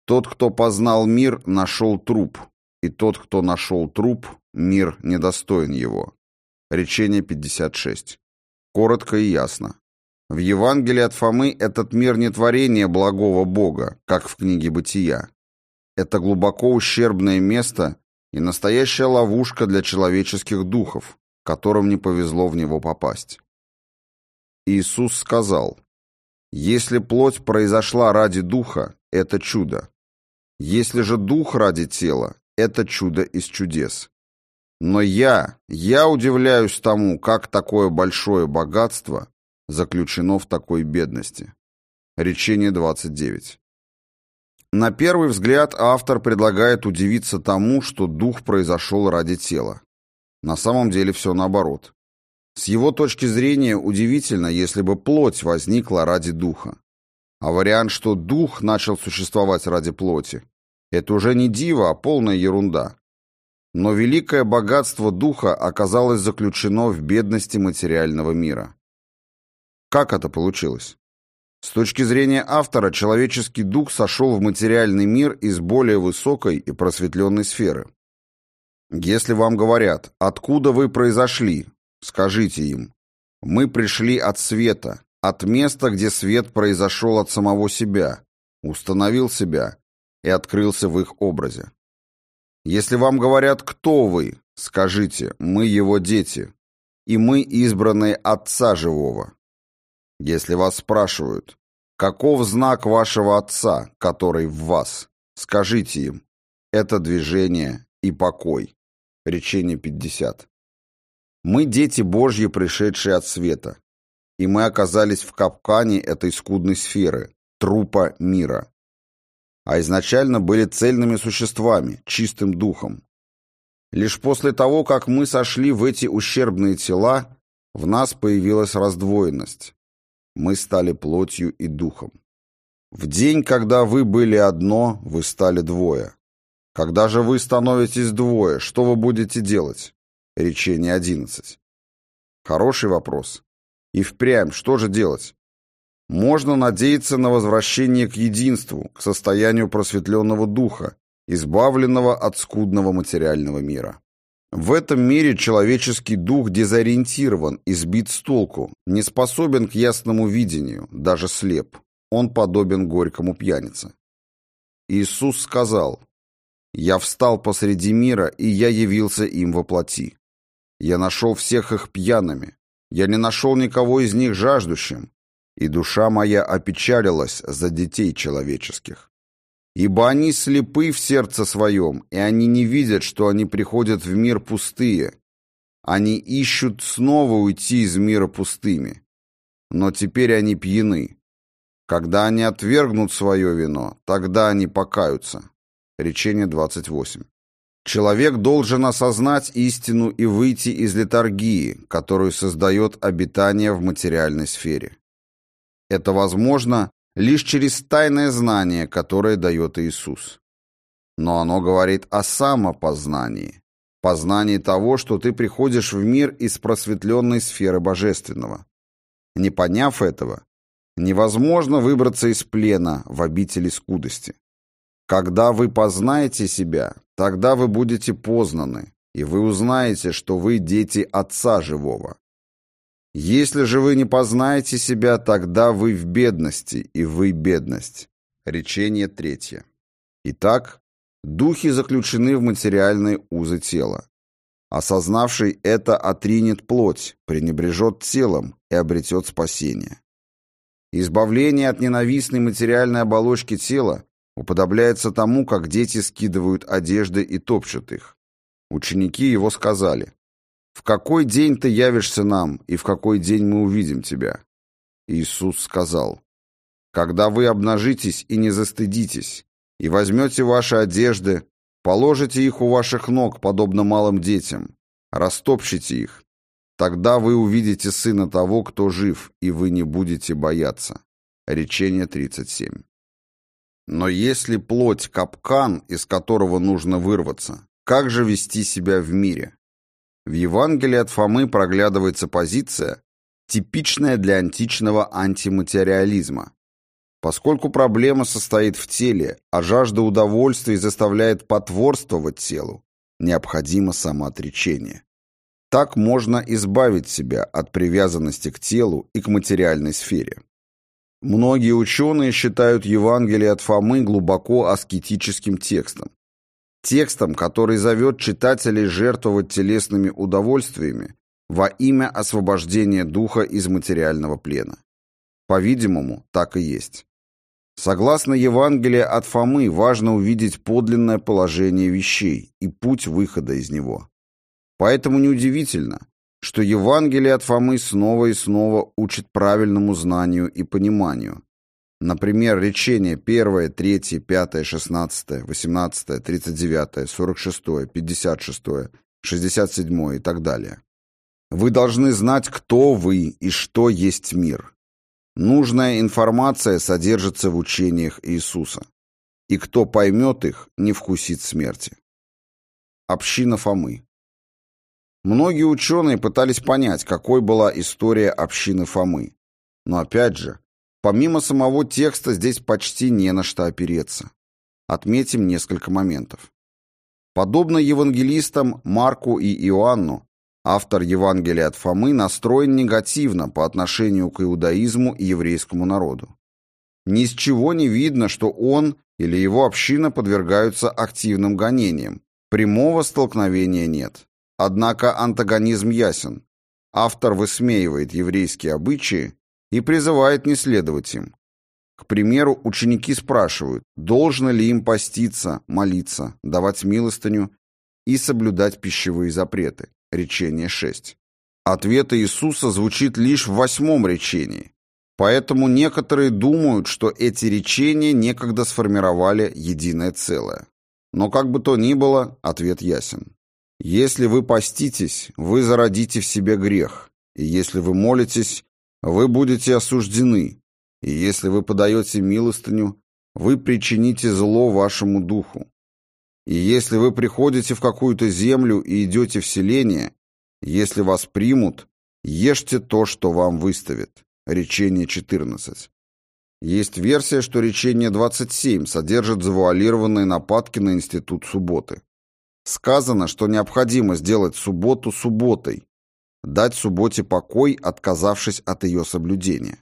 «Тот, кто познал мир, нашел труп, и тот, кто нашел труп, мир недостоин его». Речение 56. Коротко и ясно. В Евангелии от Фомы этот мир не творение благого Бога, как в книге «Бытия». Это глубоко ущербное место и настоящая ловушка для человеческих духов, которым не повезло в него попасть. Иисус сказал, «Если плоть произошла ради духа, это чудо. Если же дух ради тела, это чудо из чудес. Но я, я удивляюсь тому, как такое большое богатство заключено в такой бедности. Речение 29. На первый взгляд автор предлагает удивиться тому, что дух произошел ради тела. На самом деле все наоборот. С его точки зрения удивительно, если бы плоть возникла ради духа. А вариант, что дух начал существовать ради плоти, это уже не диво, а полная ерунда. Но великое богатство духа оказалось заключено в бедности материального мира. Как это получилось? С точки зрения автора, человеческий дух сошел в материальный мир из более высокой и просветленной сферы. Если вам говорят, откуда вы произошли, скажите им, мы пришли от света, от места, где свет произошел от самого себя, установил себя и открылся в их образе. Если вам говорят, кто вы, скажите, мы его дети, и мы избранные Отца Живого. Если вас спрашивают, каков знак вашего Отца, который в вас, скажите им, это движение и покой. Речение 50. Мы дети Божьи, пришедшие от света, и мы оказались в капкане этой скудной сферы, трупа мира. А изначально были цельными существами, чистым духом. Лишь после того, как мы сошли в эти ущербные тела, в нас появилась раздвоенность мы стали плотью и духом. В день, когда вы были одно, вы стали двое. Когда же вы становитесь двое, что вы будете делать? Речение 11. Хороший вопрос. И впрямь, что же делать? Можно надеяться на возвращение к единству, к состоянию просветленного духа, избавленного от скудного материального мира. В этом мире человеческий дух дезориентирован и сбит с толку, не способен к ясному видению, даже слеп. Он подобен горькому пьянице. Иисус сказал, «Я встал посреди мира, и я явился им во плоти. Я нашел всех их пьяными, я не нашел никого из них жаждущим, и душа моя опечалилась за детей человеческих. Ибо они слепы в сердце своем, и они не видят, что они приходят в мир пустые. Они ищут снова уйти из мира пустыми. Но теперь они пьяны. Когда они отвергнут свое вино, тогда они покаются. Речение 28. Человек должен осознать истину и выйти из летаргии, которую создает обитание в материальной сфере. Это возможно лишь через тайное знание, которое дает Иисус. Но оно говорит о самопознании, познании того, что ты приходишь в мир из просветленной сферы божественного. Не поняв этого, невозможно выбраться из плена в обители скудости. Когда вы познаете себя, тогда вы будете познаны, и вы узнаете, что вы дети Отца Живого. Если же вы не познаете себя, тогда вы в бедности, и вы бедность. Речение третье. Итак, духи заключены в материальные узы тела. Осознавший это отринет плоть, пренебрежет телом и обретет спасение. Избавление от ненавистной материальной оболочки тела уподобляется тому, как дети скидывают одежды и топчут их. Ученики его сказали, «В какой день ты явишься нам, и в какой день мы увидим тебя?» Иисус сказал, «Когда вы обнажитесь и не застыдитесь, и возьмете ваши одежды, положите их у ваших ног, подобно малым детям, растопчите их, тогда вы увидите Сына того, кто жив, и вы не будете бояться». Речение 37. Но если плоть – капкан, из которого нужно вырваться, как же вести себя в мире? В Евангелии от Фомы проглядывается позиция, типичная для античного антиматериализма. Поскольку проблема состоит в теле, а жажда удовольствия заставляет потворствовать телу, необходимо самоотречение. Так можно избавить себя от привязанности к телу и к материальной сфере. Многие ученые считают Евангелие от Фомы глубоко аскетическим текстом. Текстом, который зовет читателей жертвовать телесными удовольствиями во имя освобождения духа из материального плена. По-видимому, так и есть. Согласно Евангелию от Фомы, важно увидеть подлинное положение вещей и путь выхода из него. Поэтому неудивительно, что Евангелие от Фомы снова и снова учит правильному знанию и пониманию. Например, речения 1, 3, 5, 16, 18, 39, 46, 56, 67 и так далее. Вы должны знать, кто вы и что есть мир. Нужная информация содержится в учениях Иисуса. И кто поймет их, не вкусит смерти. Община Фомы. Многие ученые пытались понять, какой была история общины Фомы. Но опять же, помимо самого текста здесь почти не на что опереться. Отметим несколько моментов. Подобно евангелистам Марку и Иоанну, автор Евангелия от Фомы настроен негативно по отношению к иудаизму и еврейскому народу. Ни с чего не видно, что он или его община подвергаются активным гонениям. Прямого столкновения нет. Однако антагонизм ясен. Автор высмеивает еврейские обычаи и призывает не следовать им. К примеру, ученики спрашивают, должно ли им поститься, молиться, давать милостыню и соблюдать пищевые запреты. Речение 6. Ответ Иисуса звучит лишь в восьмом речении. Поэтому некоторые думают, что эти речения некогда сформировали единое целое. Но как бы то ни было, ответ ясен. Если вы поститесь, вы зародите в себе грех, и если вы молитесь, вы будете осуждены, и если вы подаете милостыню, вы причините зло вашему духу. И если вы приходите в какую-то землю и идете в селение, если вас примут, ешьте то, что вам выставят. Речение 14. Есть версия, что речение 27 содержит завуалированные нападки на институт субботы. Сказано, что необходимо сделать субботу субботой, дать субботе покой, отказавшись от ее соблюдения.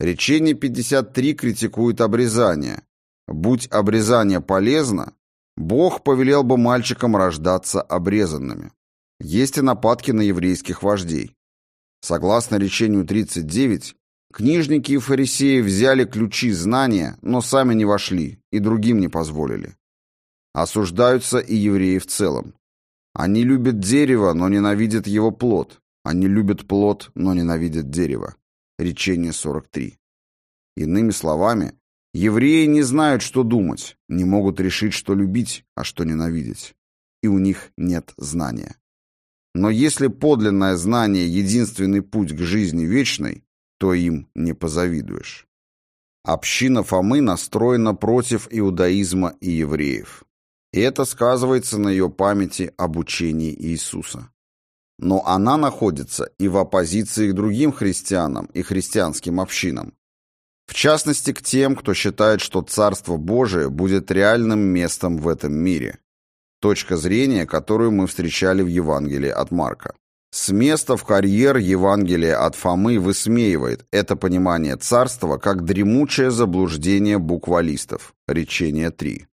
Речение 53 критикует обрезание. Будь обрезание полезно, Бог повелел бы мальчикам рождаться обрезанными. Есть и нападки на еврейских вождей. Согласно речению 39, книжники и фарисеи взяли ключи знания, но сами не вошли и другим не позволили. Осуждаются и евреи в целом. Они любят дерево, но ненавидят его плод. Они любят плод, но ненавидят дерево. Речение 43. Иными словами, евреи не знают, что думать, не могут решить, что любить, а что ненавидеть. И у них нет знания. Но если подлинное знание – единственный путь к жизни вечной, то им не позавидуешь. Община Фомы настроена против иудаизма и евреев. И это сказывается на ее памяти об учении Иисуса. Но она находится и в оппозиции к другим христианам и христианским общинам. В частности, к тем, кто считает, что Царство Божие будет реальным местом в этом мире. Точка зрения, которую мы встречали в Евангелии от Марка. С места в карьер Евангелие от Фомы высмеивает это понимание царства как дремучее заблуждение буквалистов. Речение 3.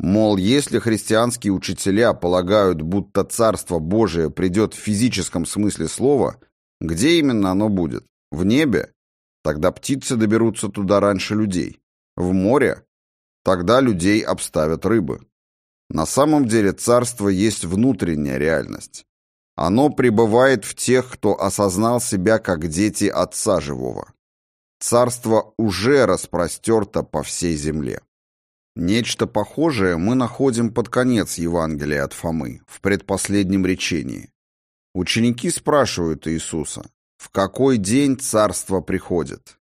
Мол, если христианские учителя полагают, будто Царство Божие придет в физическом смысле слова, где именно оно будет? В небе? Тогда птицы доберутся туда раньше людей. В море? Тогда людей обставят рыбы. На самом деле царство есть внутренняя реальность. Оно пребывает в тех, кто осознал себя как дети Отца Живого. Царство уже распростерто по всей земле. Нечто похожее мы находим под конец Евангелия от Фомы, в предпоследнем речении. Ученики спрашивают Иисуса, в какой день царство приходит?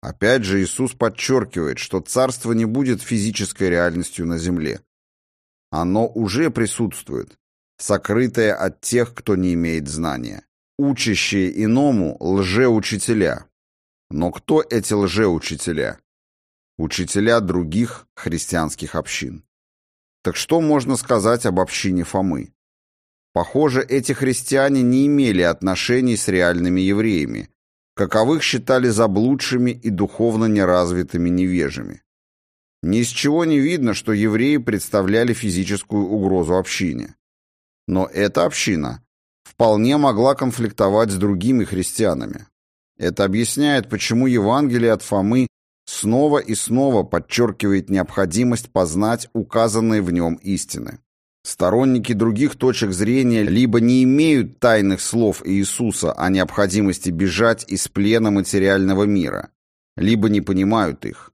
Опять же Иисус подчеркивает, что царство не будет физической реальностью на земле. Оно уже присутствует, сокрытое от тех, кто не имеет знания. Учащие иному лжеучителя. Но кто эти лжеучителя? Учителя других христианских общин. Так что можно сказать об общине Фомы? Похоже, эти христиане не имели отношений с реальными евреями, каковых считали заблудшими и духовно неразвитыми невежами. Ни из чего не видно, что евреи представляли физическую угрозу общине. Но эта община вполне могла конфликтовать с другими христианами. Это объясняет, почему Евангелие от Фомы снова и снова подчеркивает необходимость познать указанные в нем истины. Сторонники других точек зрения либо не имеют тайных слов Иисуса о необходимости бежать из плена материального мира, либо не понимают их.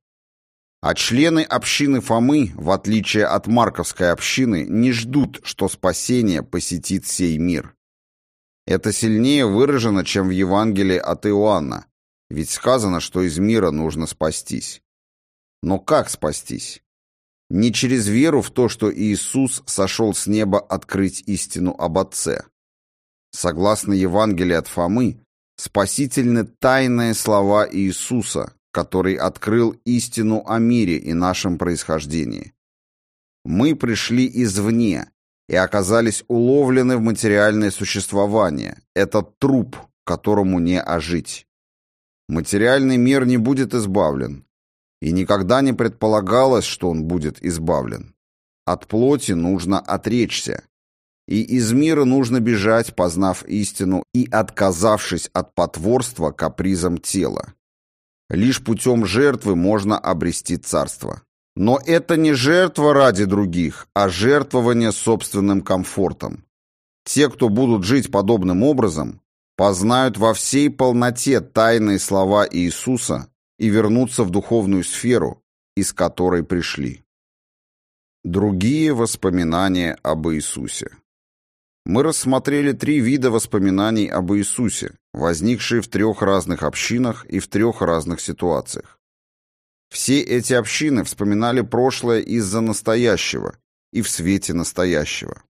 А члены общины Фомы, в отличие от Марковской общины, не ждут, что спасение посетит сей мир. Это сильнее выражено, чем в Евангелии от Иоанна, ведь сказано, что из мира нужно спастись. Но как спастись? Не через веру в то, что Иисус сошел с неба открыть истину об Отце. Согласно Евангелию от Фомы, спасительны тайные слова Иисуса, который открыл истину о мире и нашем происхождении. Мы пришли извне и оказались уловлены в материальное существование. Это труп, которому не ожить. Материальный мир не будет избавлен, и никогда не предполагалось, что он будет избавлен. От плоти нужно отречься, и из мира нужно бежать, познав истину и отказавшись от потворства капризам тела. Лишь путем жертвы можно обрести царство. Но это не жертва ради других, а жертвование собственным комфортом. Те, кто будут жить подобным образом, познают во всей полноте тайные слова Иисуса и вернутся в духовную сферу, из которой пришли. Другие воспоминания об Иисусе. Мы рассмотрели три вида воспоминаний об Иисусе, возникшие в трех разных общинах и в трех разных ситуациях. Все эти общины вспоминали прошлое из-за настоящего и в свете настоящего.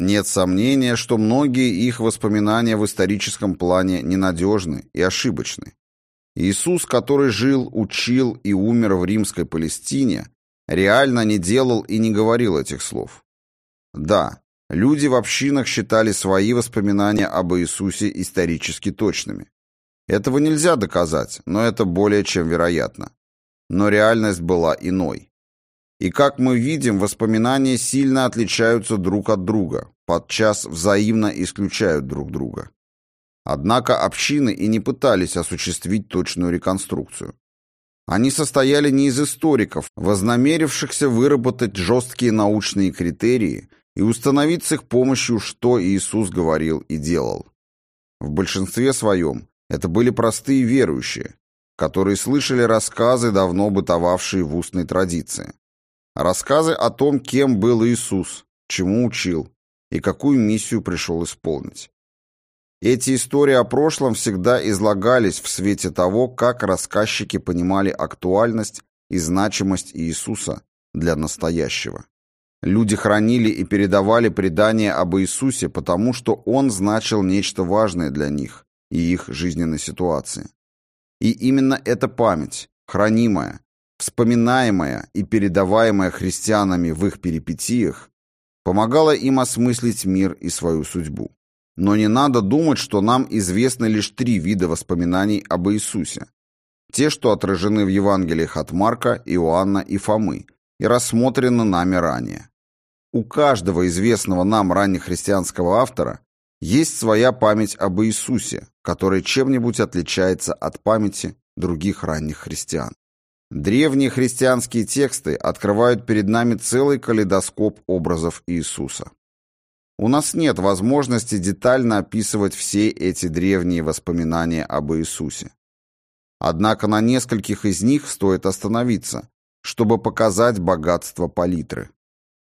Нет сомнения, что многие их воспоминания в историческом плане ненадежны и ошибочны. Иисус, который жил, учил и умер в римской Палестине, реально не делал и не говорил этих слов. Да, люди в общинах считали свои воспоминания об Иисусе исторически точными. Этого нельзя доказать, но это более чем вероятно. Но реальность была иной. И как мы видим, воспоминания сильно отличаются друг от друга, подчас взаимно исключают друг друга. Однако общины и не пытались осуществить точную реконструкцию. Они состояли не из историков, вознамерившихся выработать жесткие научные критерии и установить с их помощью, что Иисус говорил и делал. В большинстве своем это были простые верующие, которые слышали рассказы, давно бытовавшие в устной традиции. Рассказы о том, кем был Иисус, чему учил и какую миссию пришел исполнить. Эти истории о прошлом всегда излагались в свете того, как рассказчики понимали актуальность и значимость Иисуса для настоящего. Люди хранили и передавали предания об Иисусе, потому что Он значил нечто важное для них и их жизненной ситуации. И именно эта память, хранимая, вспоминаемое и передаваемое христианами в их перипетиях, помогало им осмыслить мир и свою судьбу. Но не надо думать, что нам известны лишь три вида воспоминаний об Иисусе. Те, что отражены в Евангелиях от Марка, Иоанна и Фомы, и рассмотрено нами ранее. У каждого известного нам раннехристианского автора есть своя память об Иисусе, которая чем-нибудь отличается от памяти других ранних христиан. Древние христианские тексты открывают перед нами целый калейдоскоп образов Иисуса. У нас нет возможности детально описывать все эти древние воспоминания об Иисусе. Однако на нескольких из них стоит остановиться, чтобы показать богатство палитры.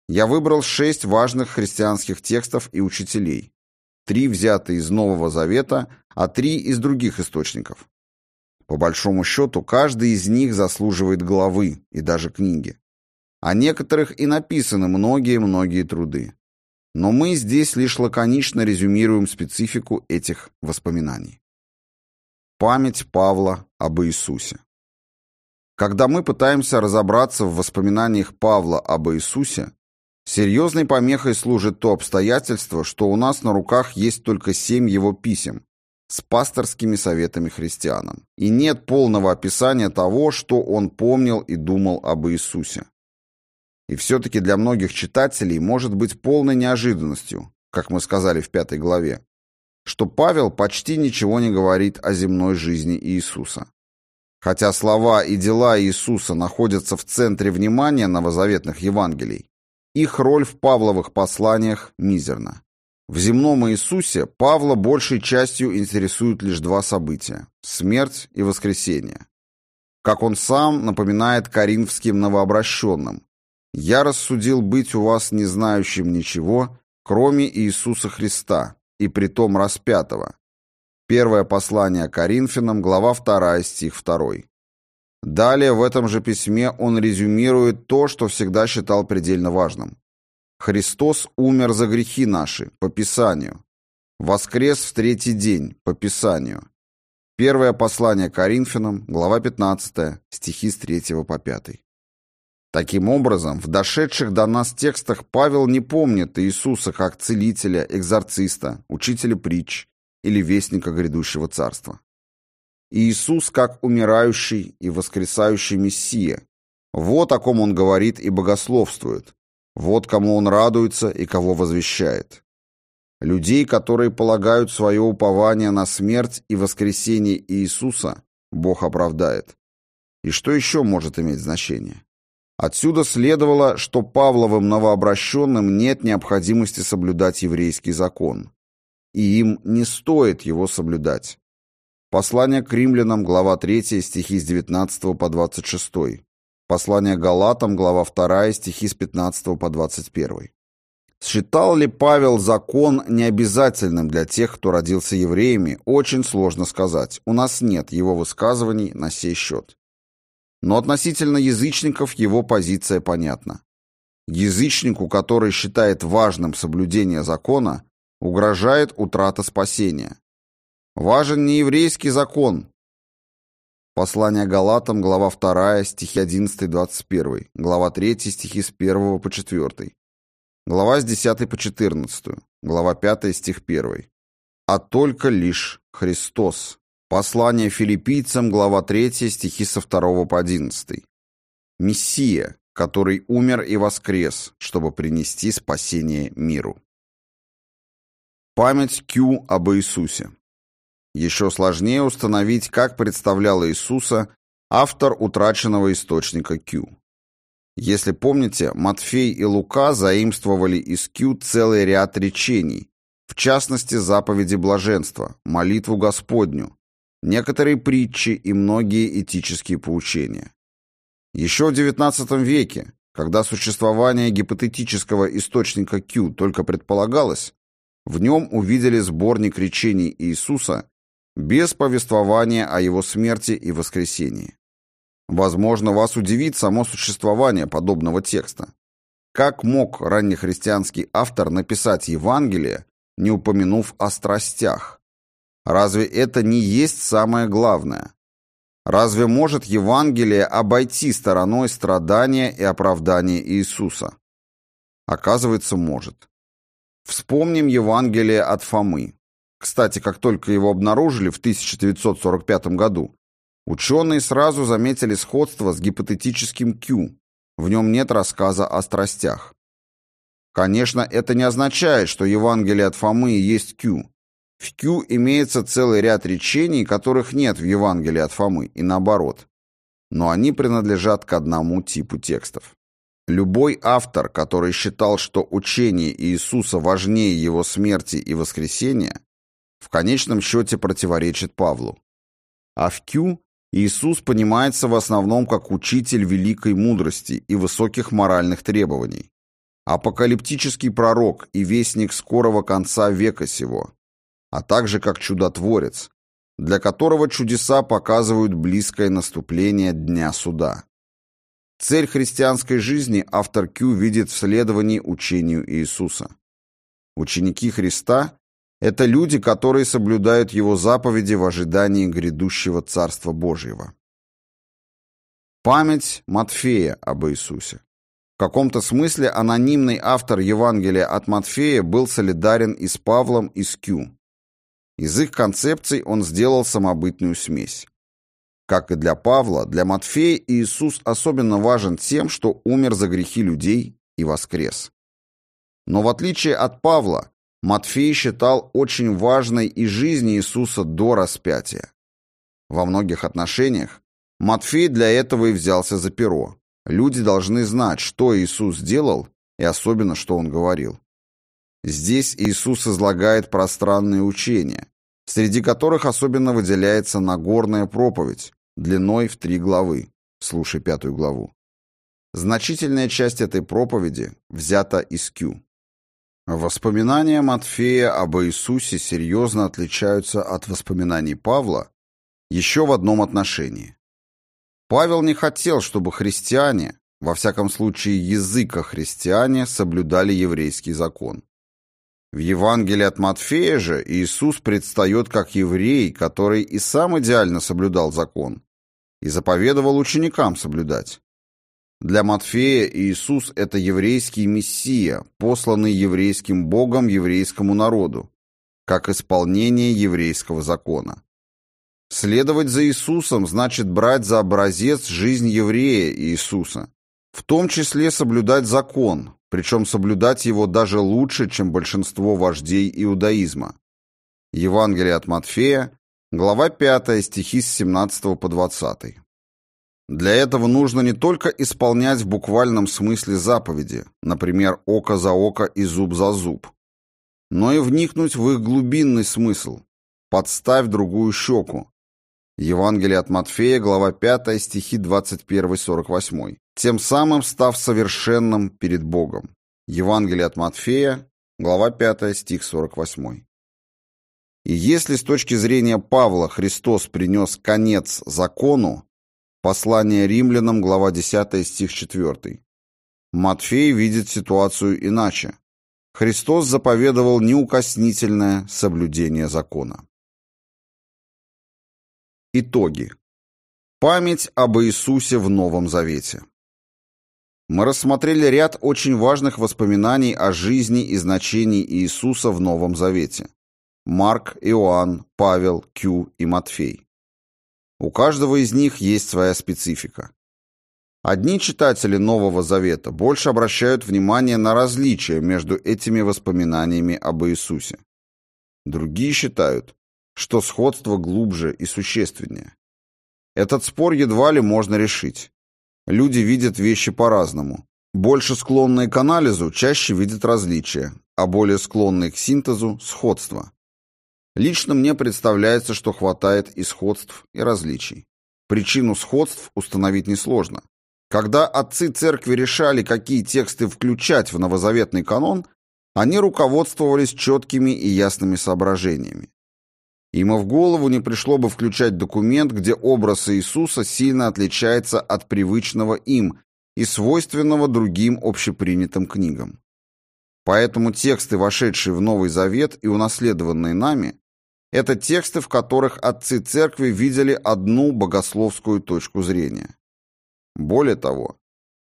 Я выбрал шесть важных христианских текстов и учителей. Три взяты из Нового Завета, а три из других источников. По большому счету, каждый из них заслуживает главы и даже книги. О некоторых и написаны многие-многие труды. Но мы здесь лишь лаконично резюмируем специфику этих воспоминаний. Память Павла об Иисусе. Когда мы пытаемся разобраться в воспоминаниях Павла об Иисусе, серьезной помехой служит то обстоятельство, что у нас на руках есть только семь его писем, с пасторскими советами христианам. И нет полного описания того, что он помнил и думал об Иисусе. И все-таки для многих читателей может быть полной неожиданностью, как мы сказали в пятой главе, что Павел почти ничего не говорит о земной жизни Иисуса. Хотя слова и дела Иисуса находятся в центре внимания новозаветных Евангелий, их роль в Павловых посланиях мизерна. В земном Иисусе Павла большей частью интересуют лишь два события – смерть и воскресение. Как он сам напоминает коринфским новообращенным, «Я рассудил быть у вас не знающим ничего, кроме Иисуса Христа, и притом распятого». Первое послание Коринфянам, глава 2, стих 2. Далее в этом же письме он резюмирует то, что всегда считал предельно важным. Христос умер за грехи наши, по Писанию. Воскрес в третий день, по Писанию. Первое послание Коринфянам, глава 15, стихи с 3 по 5. Таким образом, в дошедших до нас текстах Павел не помнит Иисуса как целителя, экзорциста, учителя притч или вестника грядущего царства. Иисус как умирающий и воскресающий Мессия. Вот о ком он говорит и богословствует, вот кому он радуется и кого возвещает. Людей, которые полагают свое упование на смерть и воскресение Иисуса, Бог оправдает. И что еще может иметь значение? Отсюда следовало, что Павловым новообращенным нет необходимости соблюдать еврейский закон. И им не стоит его соблюдать. Послание к римлянам, глава 3, стихи с 19 по 26. Послание Галатам, глава 2, стихи с 15 по 21. Считал ли Павел закон необязательным для тех, кто родился евреями, очень сложно сказать. У нас нет его высказываний на сей счет. Но относительно язычников его позиция понятна. Язычнику, который считает важным соблюдение закона, угрожает утрата спасения. Важен не еврейский закон, Послание Галатам, глава 2, стихи 11-21, глава 3, стихи с 1 по 4, глава с 10 по 14, глава 5, стих 1. «А только лишь Христос». Послание филиппийцам, глава 3, стихи со 2 по 11. Мессия, который умер и воскрес, чтобы принести спасение миру. Память Q об Иисусе. Еще сложнее установить, как представлял Иисуса автор утраченного источника Q. Если помните, Матфей и Лука заимствовали из Q целый ряд речений, в частности, заповеди блаженства, молитву Господню, некоторые притчи и многие этические поучения. Еще в XIX веке, когда существование гипотетического источника Q только предполагалось, в нем увидели сборник речений Иисуса без повествования о его смерти и воскресении. Возможно, вас удивит само существование подобного текста. Как мог раннехристианский автор написать Евангелие, не упомянув о страстях? Разве это не есть самое главное? Разве может Евангелие обойти стороной страдания и оправдания Иисуса? Оказывается, может. Вспомним Евангелие от Фомы. Кстати, как только его обнаружили в 1945 году, ученые сразу заметили сходство с гипотетическим Q, В нем нет рассказа о страстях. Конечно, это не означает, что Евангелие от Фомы есть Кю. В Кю имеется целый ряд речений, которых нет в Евангелии от Фомы, и наоборот. Но они принадлежат к одному типу текстов. Любой автор, который считал, что учение Иисуса важнее его смерти и воскресения, в конечном счете противоречит Павлу. А в Кю Иисус понимается в основном как учитель великой мудрости и высоких моральных требований, апокалиптический пророк и вестник скорого конца века сего, а также как чудотворец, для которого чудеса показывают близкое наступление Дня Суда. Цель христианской жизни автор Кю видит в следовании учению Иисуса. Ученики Христа это люди, которые соблюдают его заповеди в ожидании грядущего Царства Божьего. Память Матфея об Иисусе. В каком-то смысле анонимный автор Евангелия от Матфея был солидарен и с Павлом, и с Кю. Из их концепций он сделал самобытную смесь. Как и для Павла, для Матфея Иисус особенно важен тем, что умер за грехи людей и воскрес. Но в отличие от Павла, Матфей считал очень важной и жизнь Иисуса до распятия. Во многих отношениях Матфей для этого и взялся за перо. Люди должны знать, что Иисус делал и особенно, что Он говорил. Здесь Иисус излагает пространные учения, среди которых особенно выделяется Нагорная проповедь, длиной в три главы. Слушай пятую главу. Значительная часть этой проповеди взята из Кю. Воспоминания Матфея об Иисусе серьезно отличаются от воспоминаний Павла еще в одном отношении. Павел не хотел, чтобы христиане, во всяком случае языка христиане, соблюдали еврейский закон. В Евангелии от Матфея же Иисус предстает как еврей, который и сам идеально соблюдал закон, и заповедовал ученикам соблюдать. Для Матфея Иисус – это еврейский мессия, посланный еврейским Богом еврейскому народу, как исполнение еврейского закона. Следовать за Иисусом значит брать за образец жизнь еврея Иисуса, в том числе соблюдать закон, причем соблюдать его даже лучше, чем большинство вождей иудаизма. Евангелие от Матфея, глава 5, стихи с 17 по 20. Для этого нужно не только исполнять в буквальном смысле заповеди, например, око за око и зуб за зуб, но и вникнуть в их глубинный смысл. Подставь другую щеку. Евангелие от Матфея, глава 5, стихи 21-48. Тем самым став совершенным перед Богом. Евангелие от Матфея, глава 5, стих 48. И если с точки зрения Павла Христос принес конец закону, Послание римлянам, глава 10, стих 4. Матфей видит ситуацию иначе. Христос заповедовал неукоснительное соблюдение закона. Итоги. Память об Иисусе в Новом Завете. Мы рассмотрели ряд очень важных воспоминаний о жизни и значении Иисуса в Новом Завете. Марк, Иоанн, Павел, Кю и Матфей. У каждого из них есть своя специфика. Одни читатели Нового Завета больше обращают внимание на различия между этими воспоминаниями об Иисусе. Другие считают, что сходство глубже и существеннее. Этот спор едва ли можно решить. Люди видят вещи по-разному. Больше склонные к анализу чаще видят различия, а более склонные к синтезу – сходство. Лично мне представляется, что хватает и сходств, и различий. Причину сходств установить несложно. Когда отцы церкви решали, какие тексты включать в новозаветный канон, они руководствовались четкими и ясными соображениями. Им и в голову не пришло бы включать документ, где образ Иисуса сильно отличается от привычного им и свойственного другим общепринятым книгам. Поэтому тексты, вошедшие в Новый Завет и унаследованные нами, это тексты, в которых отцы церкви видели одну богословскую точку зрения. Более того,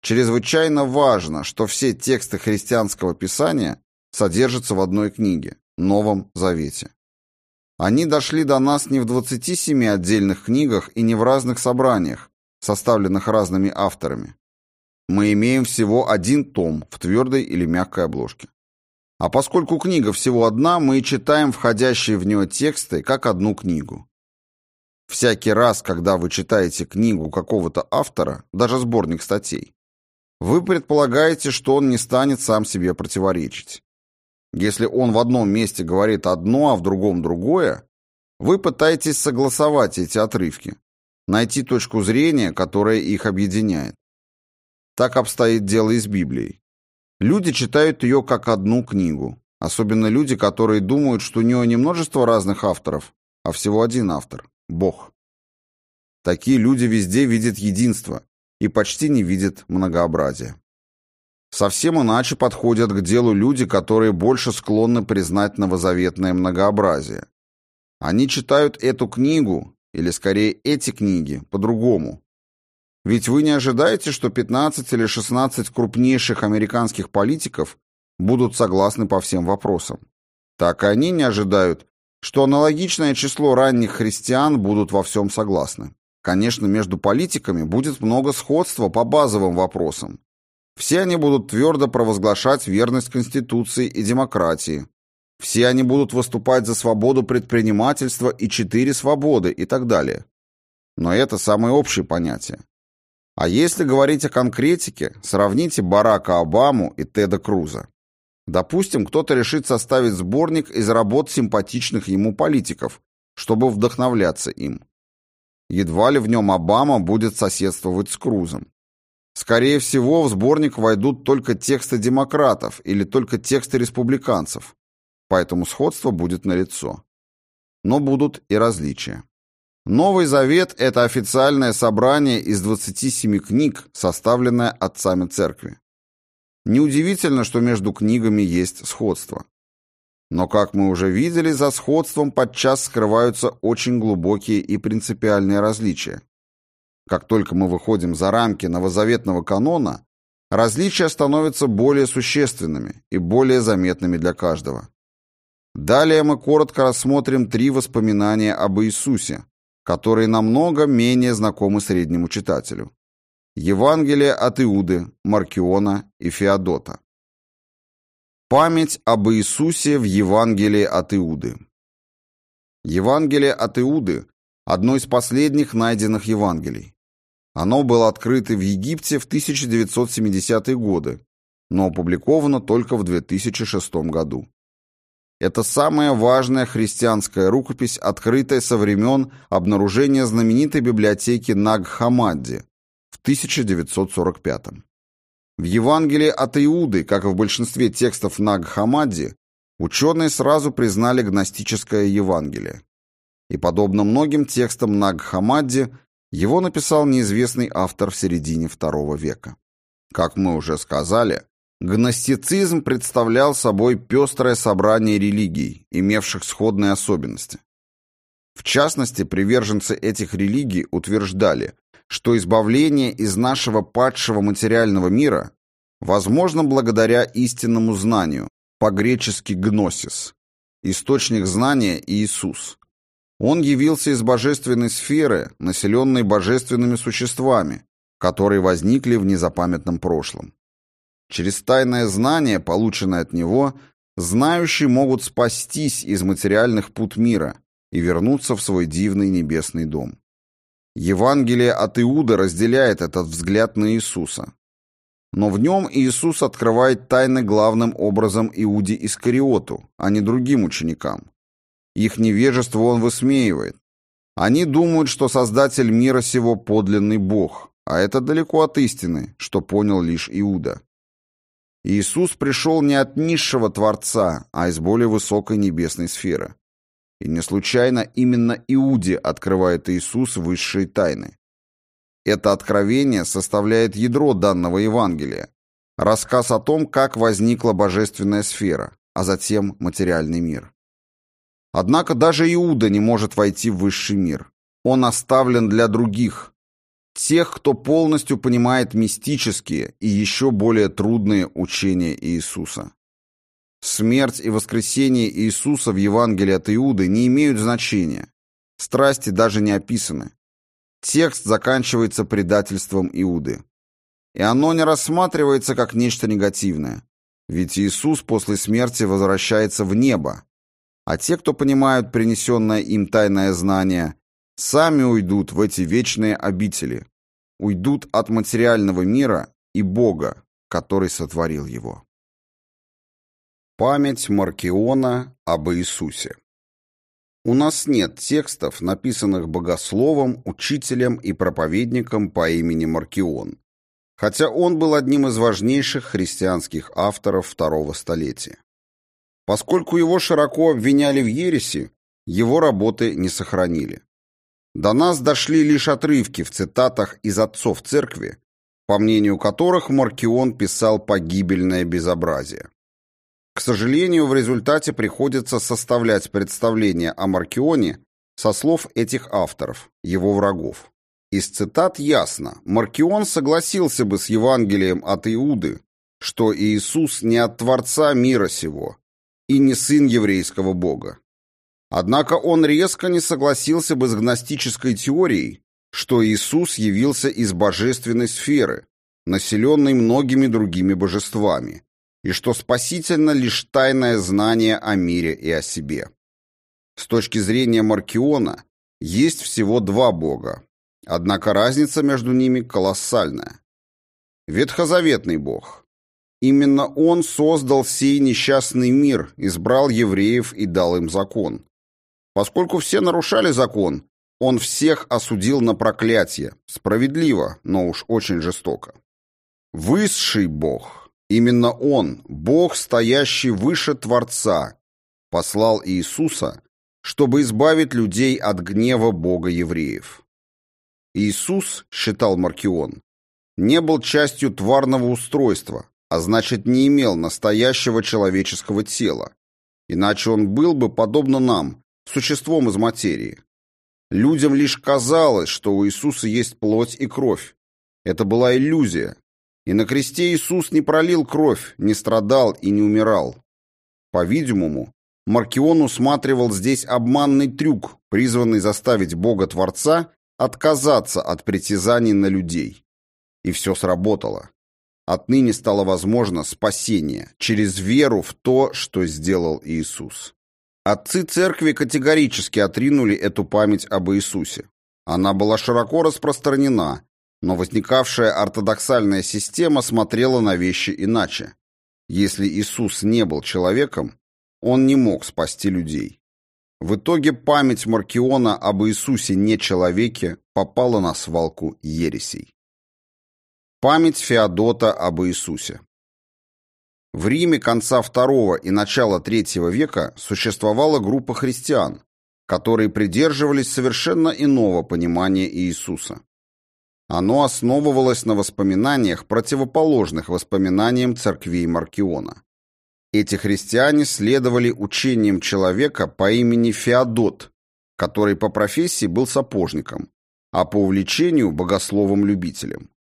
чрезвычайно важно, что все тексты христианского писания содержатся в одной книге – Новом Завете. Они дошли до нас не в 27 отдельных книгах и не в разных собраниях, составленных разными авторами. мы имеем всего один том в твердой или мягкой обложке. А поскольку книга всего одна, мы читаем входящие в нее тексты как одну книгу. Всякий раз, когда вы читаете книгу какого-то автора, даже сборник статей, вы предполагаете, что он не станет сам себе противоречить. Если он в одном месте говорит одно, а в другом другое, вы пытаетесь согласовать эти отрывки, найти точку зрения, которая их объединяет. Так обстоит дело и с Библией. Люди читают ее как одну книгу, особенно люди, которые думают, что у нее не множество разных авторов, а всего один автор – Бог. Такие люди везде видят единство и почти не видят многообразия. Совсем иначе подходят к делу люди, которые больше склонны признать новозаветное многообразие. Они читают эту книгу, или скорее эти книги, по-другому. Ведь вы не ожидаете, что 15 или 16 крупнейших американских политиков будут согласны по всем вопросам. Так и они не ожидают, что аналогичное число ранних христиан будут во всем согласны. Конечно, между политиками будет много сходства по базовым вопросам, все они будут твердо провозглашать верность Конституции и демократии. Все они будут выступать за свободу предпринимательства и четыре свободы и так далее. Но это самые общие понятия. А если говорить о конкретике, сравните Барака Обаму и Теда Круза. Допустим, кто-то решит составить сборник из работ симпатичных ему политиков, чтобы вдохновляться им. Едва ли в нем Обама будет соседствовать с Крузом. Скорее всего, в сборник войдут только тексты демократов или только тексты республиканцев, поэтому сходство будет налицо. Но будут и различия. Новый Завет – это официальное собрание из 27 книг, составленное отцами церкви. Неудивительно, что между книгами есть сходство. Но, как мы уже видели, за сходством подчас скрываются очень глубокие и принципиальные различия. Как только мы выходим за рамки новозаветного канона, различия становятся более существенными и более заметными для каждого. Далее мы коротко рассмотрим три воспоминания об Иисусе, которые намного менее знакомы среднему читателю. Евангелие от Иуды, Маркиона и Феодота. Память об Иисусе в Евангелии от Иуды. Евангелие от Иуды – одно из последних найденных Евангелий. Оно было открыто в Египте в 1970-е годы, но опубликовано только в 2006 году. Это самая важная христианская рукопись, открытая со времен обнаружения знаменитой библиотеки Наг-Хамадди в 1945 В Евангелии от Иуды, как и в большинстве текстов Наг-Хамадди, ученые сразу признали гностическое Евангелие. И подобно многим текстам Наг-Хамадди, его написал неизвестный автор в середине II века. Как мы уже сказали, гностицизм представлял собой пестрое собрание религий, имевших сходные особенности. В частности, приверженцы этих религий утверждали, что избавление из нашего падшего материального мира возможно благодаря истинному знанию, по-гречески «гносис», источник знания Иисус. Он явился из божественной сферы, населенной божественными существами, которые возникли в незапамятном прошлом. Через тайное знание, полученное от него, знающие могут спастись из материальных пут мира и вернуться в свой дивный небесный дом. Евангелие от Иуда разделяет этот взгляд на Иисуса. Но в нем Иисус открывает тайны главным образом Иуде Искариоту, а не другим ученикам. Их невежество он высмеивает. Они думают, что Создатель мира сего подлинный Бог, а это далеко от истины, что понял лишь Иуда. Иисус пришел не от низшего Творца, а из более высокой небесной сферы. И не случайно именно Иуде открывает Иисус высшие тайны. Это откровение составляет ядро данного Евангелия, рассказ о том, как возникла божественная сфера, а затем материальный мир. Однако даже Иуда не может войти в высший мир. Он оставлен для других, тех, кто полностью понимает мистические и еще более трудные учения Иисуса. Смерть и воскресение Иисуса в Евангелии от Иуды не имеют значения. Страсти даже не описаны. Текст заканчивается предательством Иуды. и оно не рассматривается как нечто негативное. Ведь Иисус после смерти возвращается в небо, а те, кто понимают принесенное им тайное знание, сами уйдут в эти вечные обители, уйдут от материального мира и Бога, который сотворил его. Память Маркиона об Иисусе У нас нет текстов, написанных богословом, учителем и проповедником по имени Маркион, хотя он был одним из важнейших христианских авторов второго столетия. Поскольку его широко обвиняли в ереси, его работы не сохранили. До нас дошли лишь отрывки в цитатах из отцов церкви, по мнению которых Маркион писал погибельное безобразие. К сожалению, в результате приходится составлять представление о Маркионе со слов этих авторов, его врагов. Из цитат ясно, Маркион согласился бы с Евангелием от Иуды, что Иисус не от Творца мира сего, и не сын еврейского бога. Однако он резко не согласился бы с гностической теорией, что Иисус явился из божественной сферы, населенной многими другими божествами, и что спасительно лишь тайное знание о мире и о себе. С точки зрения Маркиона есть всего два бога, однако разница между ними колоссальная. Ветхозаветный бог, Именно он создал сей несчастный мир, избрал евреев и дал им закон. Поскольку все нарушали закон, он всех осудил на проклятие, справедливо, но уж очень жестоко. Высший Бог, именно Он, Бог, стоящий выше Творца, послал Иисуса, чтобы избавить людей от гнева Бога евреев. Иисус, считал Маркион, не был частью тварного устройства, а значит не имел настоящего человеческого тела, иначе он был бы, подобно нам, существом из материи. Людям лишь казалось, что у Иисуса есть плоть и кровь. Это была иллюзия. И на кресте Иисус не пролил кровь, не страдал и не умирал. По-видимому, Маркион усматривал здесь обманный трюк, призванный заставить Бога-творца отказаться от притязаний на людей. И все сработало. Отныне стало возможно спасение через веру в то, что сделал Иисус. Отцы церкви категорически отринули эту память об Иисусе. Она была широко распространена, но возникавшая ортодоксальная система смотрела на вещи иначе. Если Иисус не был человеком, он не мог спасти людей. В итоге память Маркиона об Иисусе не человеке попала на свалку ересей. Память Феодота об Иисусе. В Риме конца II и начала III века существовала группа христиан, которые придерживались совершенно иного понимания Иисуса. Оно основывалось на воспоминаниях, противоположных воспоминаниям церквей Маркиона. Эти христиане следовали учениям человека по имени Феодот, который по профессии был сапожником, а по увлечению – богословом-любителем.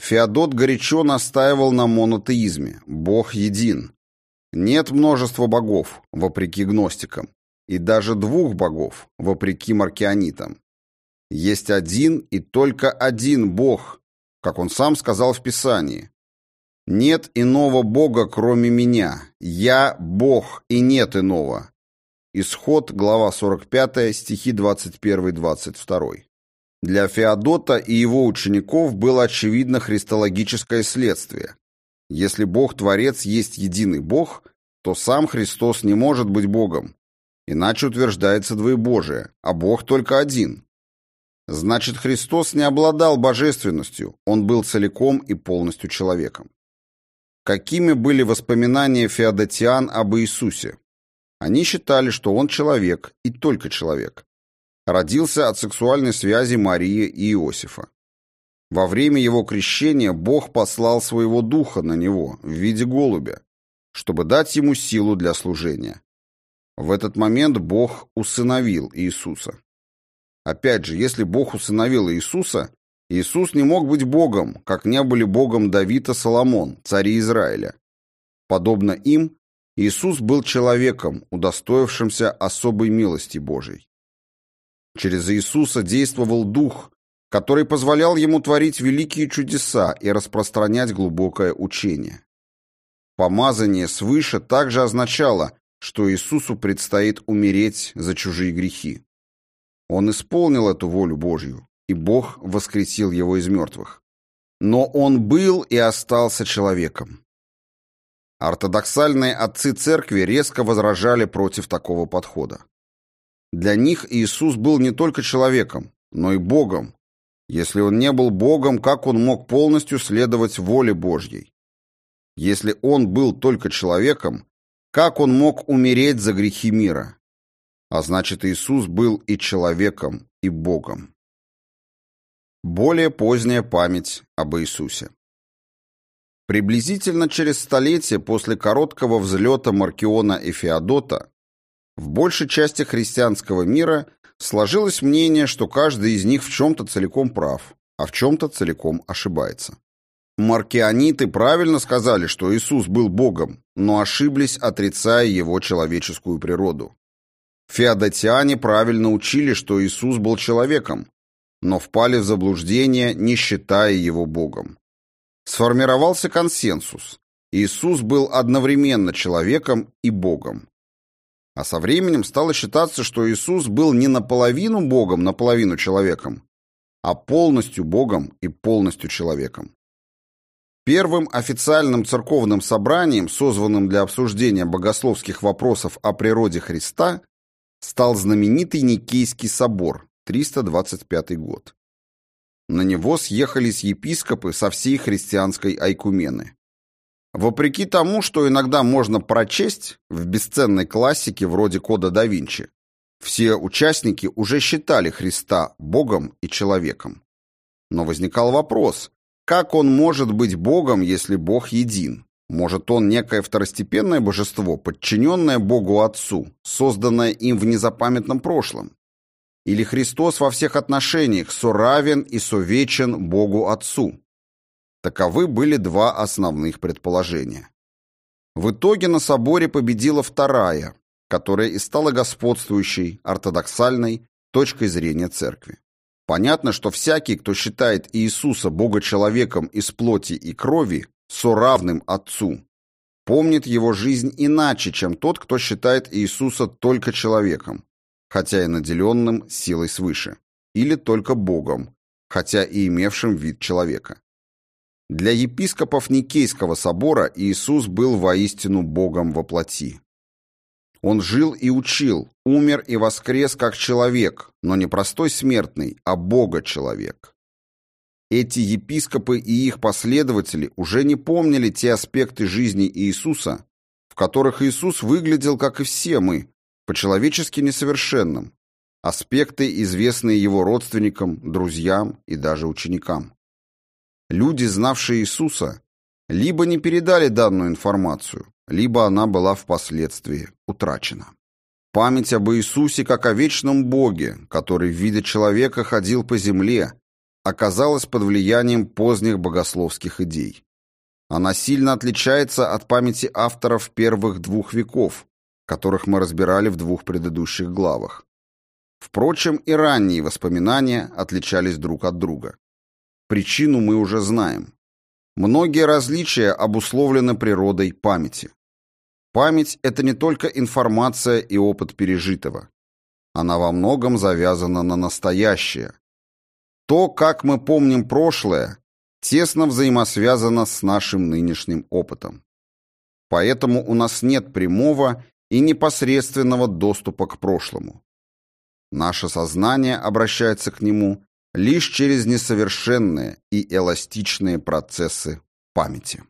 Феодот горячо настаивал на монотеизме. Бог един. Нет множества богов, вопреки гностикам, и даже двух богов, вопреки маркионитам. Есть один и только один Бог, как он сам сказал в Писании. Нет иного Бога, кроме меня. Я Бог, и нет иного. Исход, глава 45, стихи 21-22. Для Феодота и его учеников было очевидно христологическое следствие. Если Бог-творец есть единый Бог, то сам Христос не может быть Богом. Иначе утверждается двоебожие, а Бог только один. Значит, Христос не обладал божественностью, он был целиком и полностью человеком. Какими были воспоминания феодотиан об Иисусе? Они считали, что он человек и только человек родился от сексуальной связи Марии и Иосифа. Во время его крещения Бог послал своего духа на него в виде голубя, чтобы дать ему силу для служения. В этот момент Бог усыновил Иисуса. Опять же, если Бог усыновил Иисуса, Иисус не мог быть Богом, как не были Богом Давид и Соломон, цари Израиля. Подобно им, Иисус был человеком, удостоившимся особой милости Божией. Через Иисуса действовал Дух, который позволял ему творить великие чудеса и распространять глубокое учение. Помазание свыше также означало, что Иисусу предстоит умереть за чужие грехи. Он исполнил эту волю Божью, и Бог воскресил его из мертвых. Но он был и остался человеком. Ортодоксальные отцы церкви резко возражали против такого подхода. Для них Иисус был не только человеком, но и Богом. Если он не был Богом, как он мог полностью следовать воле Божьей? Если он был только человеком, как он мог умереть за грехи мира? А значит, Иисус был и человеком, и Богом. Более поздняя память об Иисусе. Приблизительно через столетие после короткого взлета Маркиона и Феодота в большей части христианского мира сложилось мнение, что каждый из них в чем-то целиком прав, а в чем-то целиком ошибается. Маркиониты правильно сказали, что Иисус был Богом, но ошиблись, отрицая его человеческую природу. Феодотиане правильно учили, что Иисус был человеком, но впали в заблуждение, не считая его Богом. Сформировался консенсус. Иисус был одновременно человеком и Богом. А со временем стало считаться, что Иисус был не наполовину Богом, наполовину человеком, а полностью Богом и полностью человеком. Первым официальным церковным собранием, созванным для обсуждения богословских вопросов о природе Христа, стал знаменитый Никейский собор, 325 год. На него съехались епископы со всей христианской айкумены. Вопреки тому, что иногда можно прочесть в бесценной классике вроде Кода да Винчи, все участники уже считали Христа Богом и человеком. Но возникал вопрос, как он может быть Богом, если Бог един? Может, он некое второстепенное божество, подчиненное Богу Отцу, созданное им в незапамятном прошлом? Или Христос во всех отношениях соравен и совечен Богу Отцу? Таковы были два основных предположения. В итоге на соборе победила вторая, которая и стала господствующей, ортодоксальной точкой зрения церкви. Понятно, что всякий, кто считает Иисуса Бога-человеком из плоти и крови, соравным Отцу, помнит его жизнь иначе, чем тот, кто считает Иисуса только человеком, хотя и наделенным силой свыше, или только Богом, хотя и имевшим вид человека. Для епископов Никейского собора Иисус был воистину Богом во плоти. Он жил и учил, умер и воскрес как человек, но не простой смертный, а Бога-человек. Эти епископы и их последователи уже не помнили те аспекты жизни Иисуса, в которых Иисус выглядел, как и все мы, по-человечески несовершенным, аспекты, известные его родственникам, друзьям и даже ученикам. Люди, знавшие Иисуса, либо не передали данную информацию, либо она была впоследствии утрачена. Память об Иисусе как о вечном Боге, который в виде человека ходил по земле, оказалась под влиянием поздних богословских идей. Она сильно отличается от памяти авторов первых двух веков, которых мы разбирали в двух предыдущих главах. Впрочем, и ранние воспоминания отличались друг от друга. Причину мы уже знаем. Многие различия обусловлены природой памяти. Память – это не только информация и опыт пережитого. Она во многом завязана на настоящее. То, как мы помним прошлое, тесно взаимосвязано с нашим нынешним опытом. Поэтому у нас нет прямого и непосредственного доступа к прошлому. Наше сознание обращается к нему лишь через несовершенные и эластичные процессы памяти.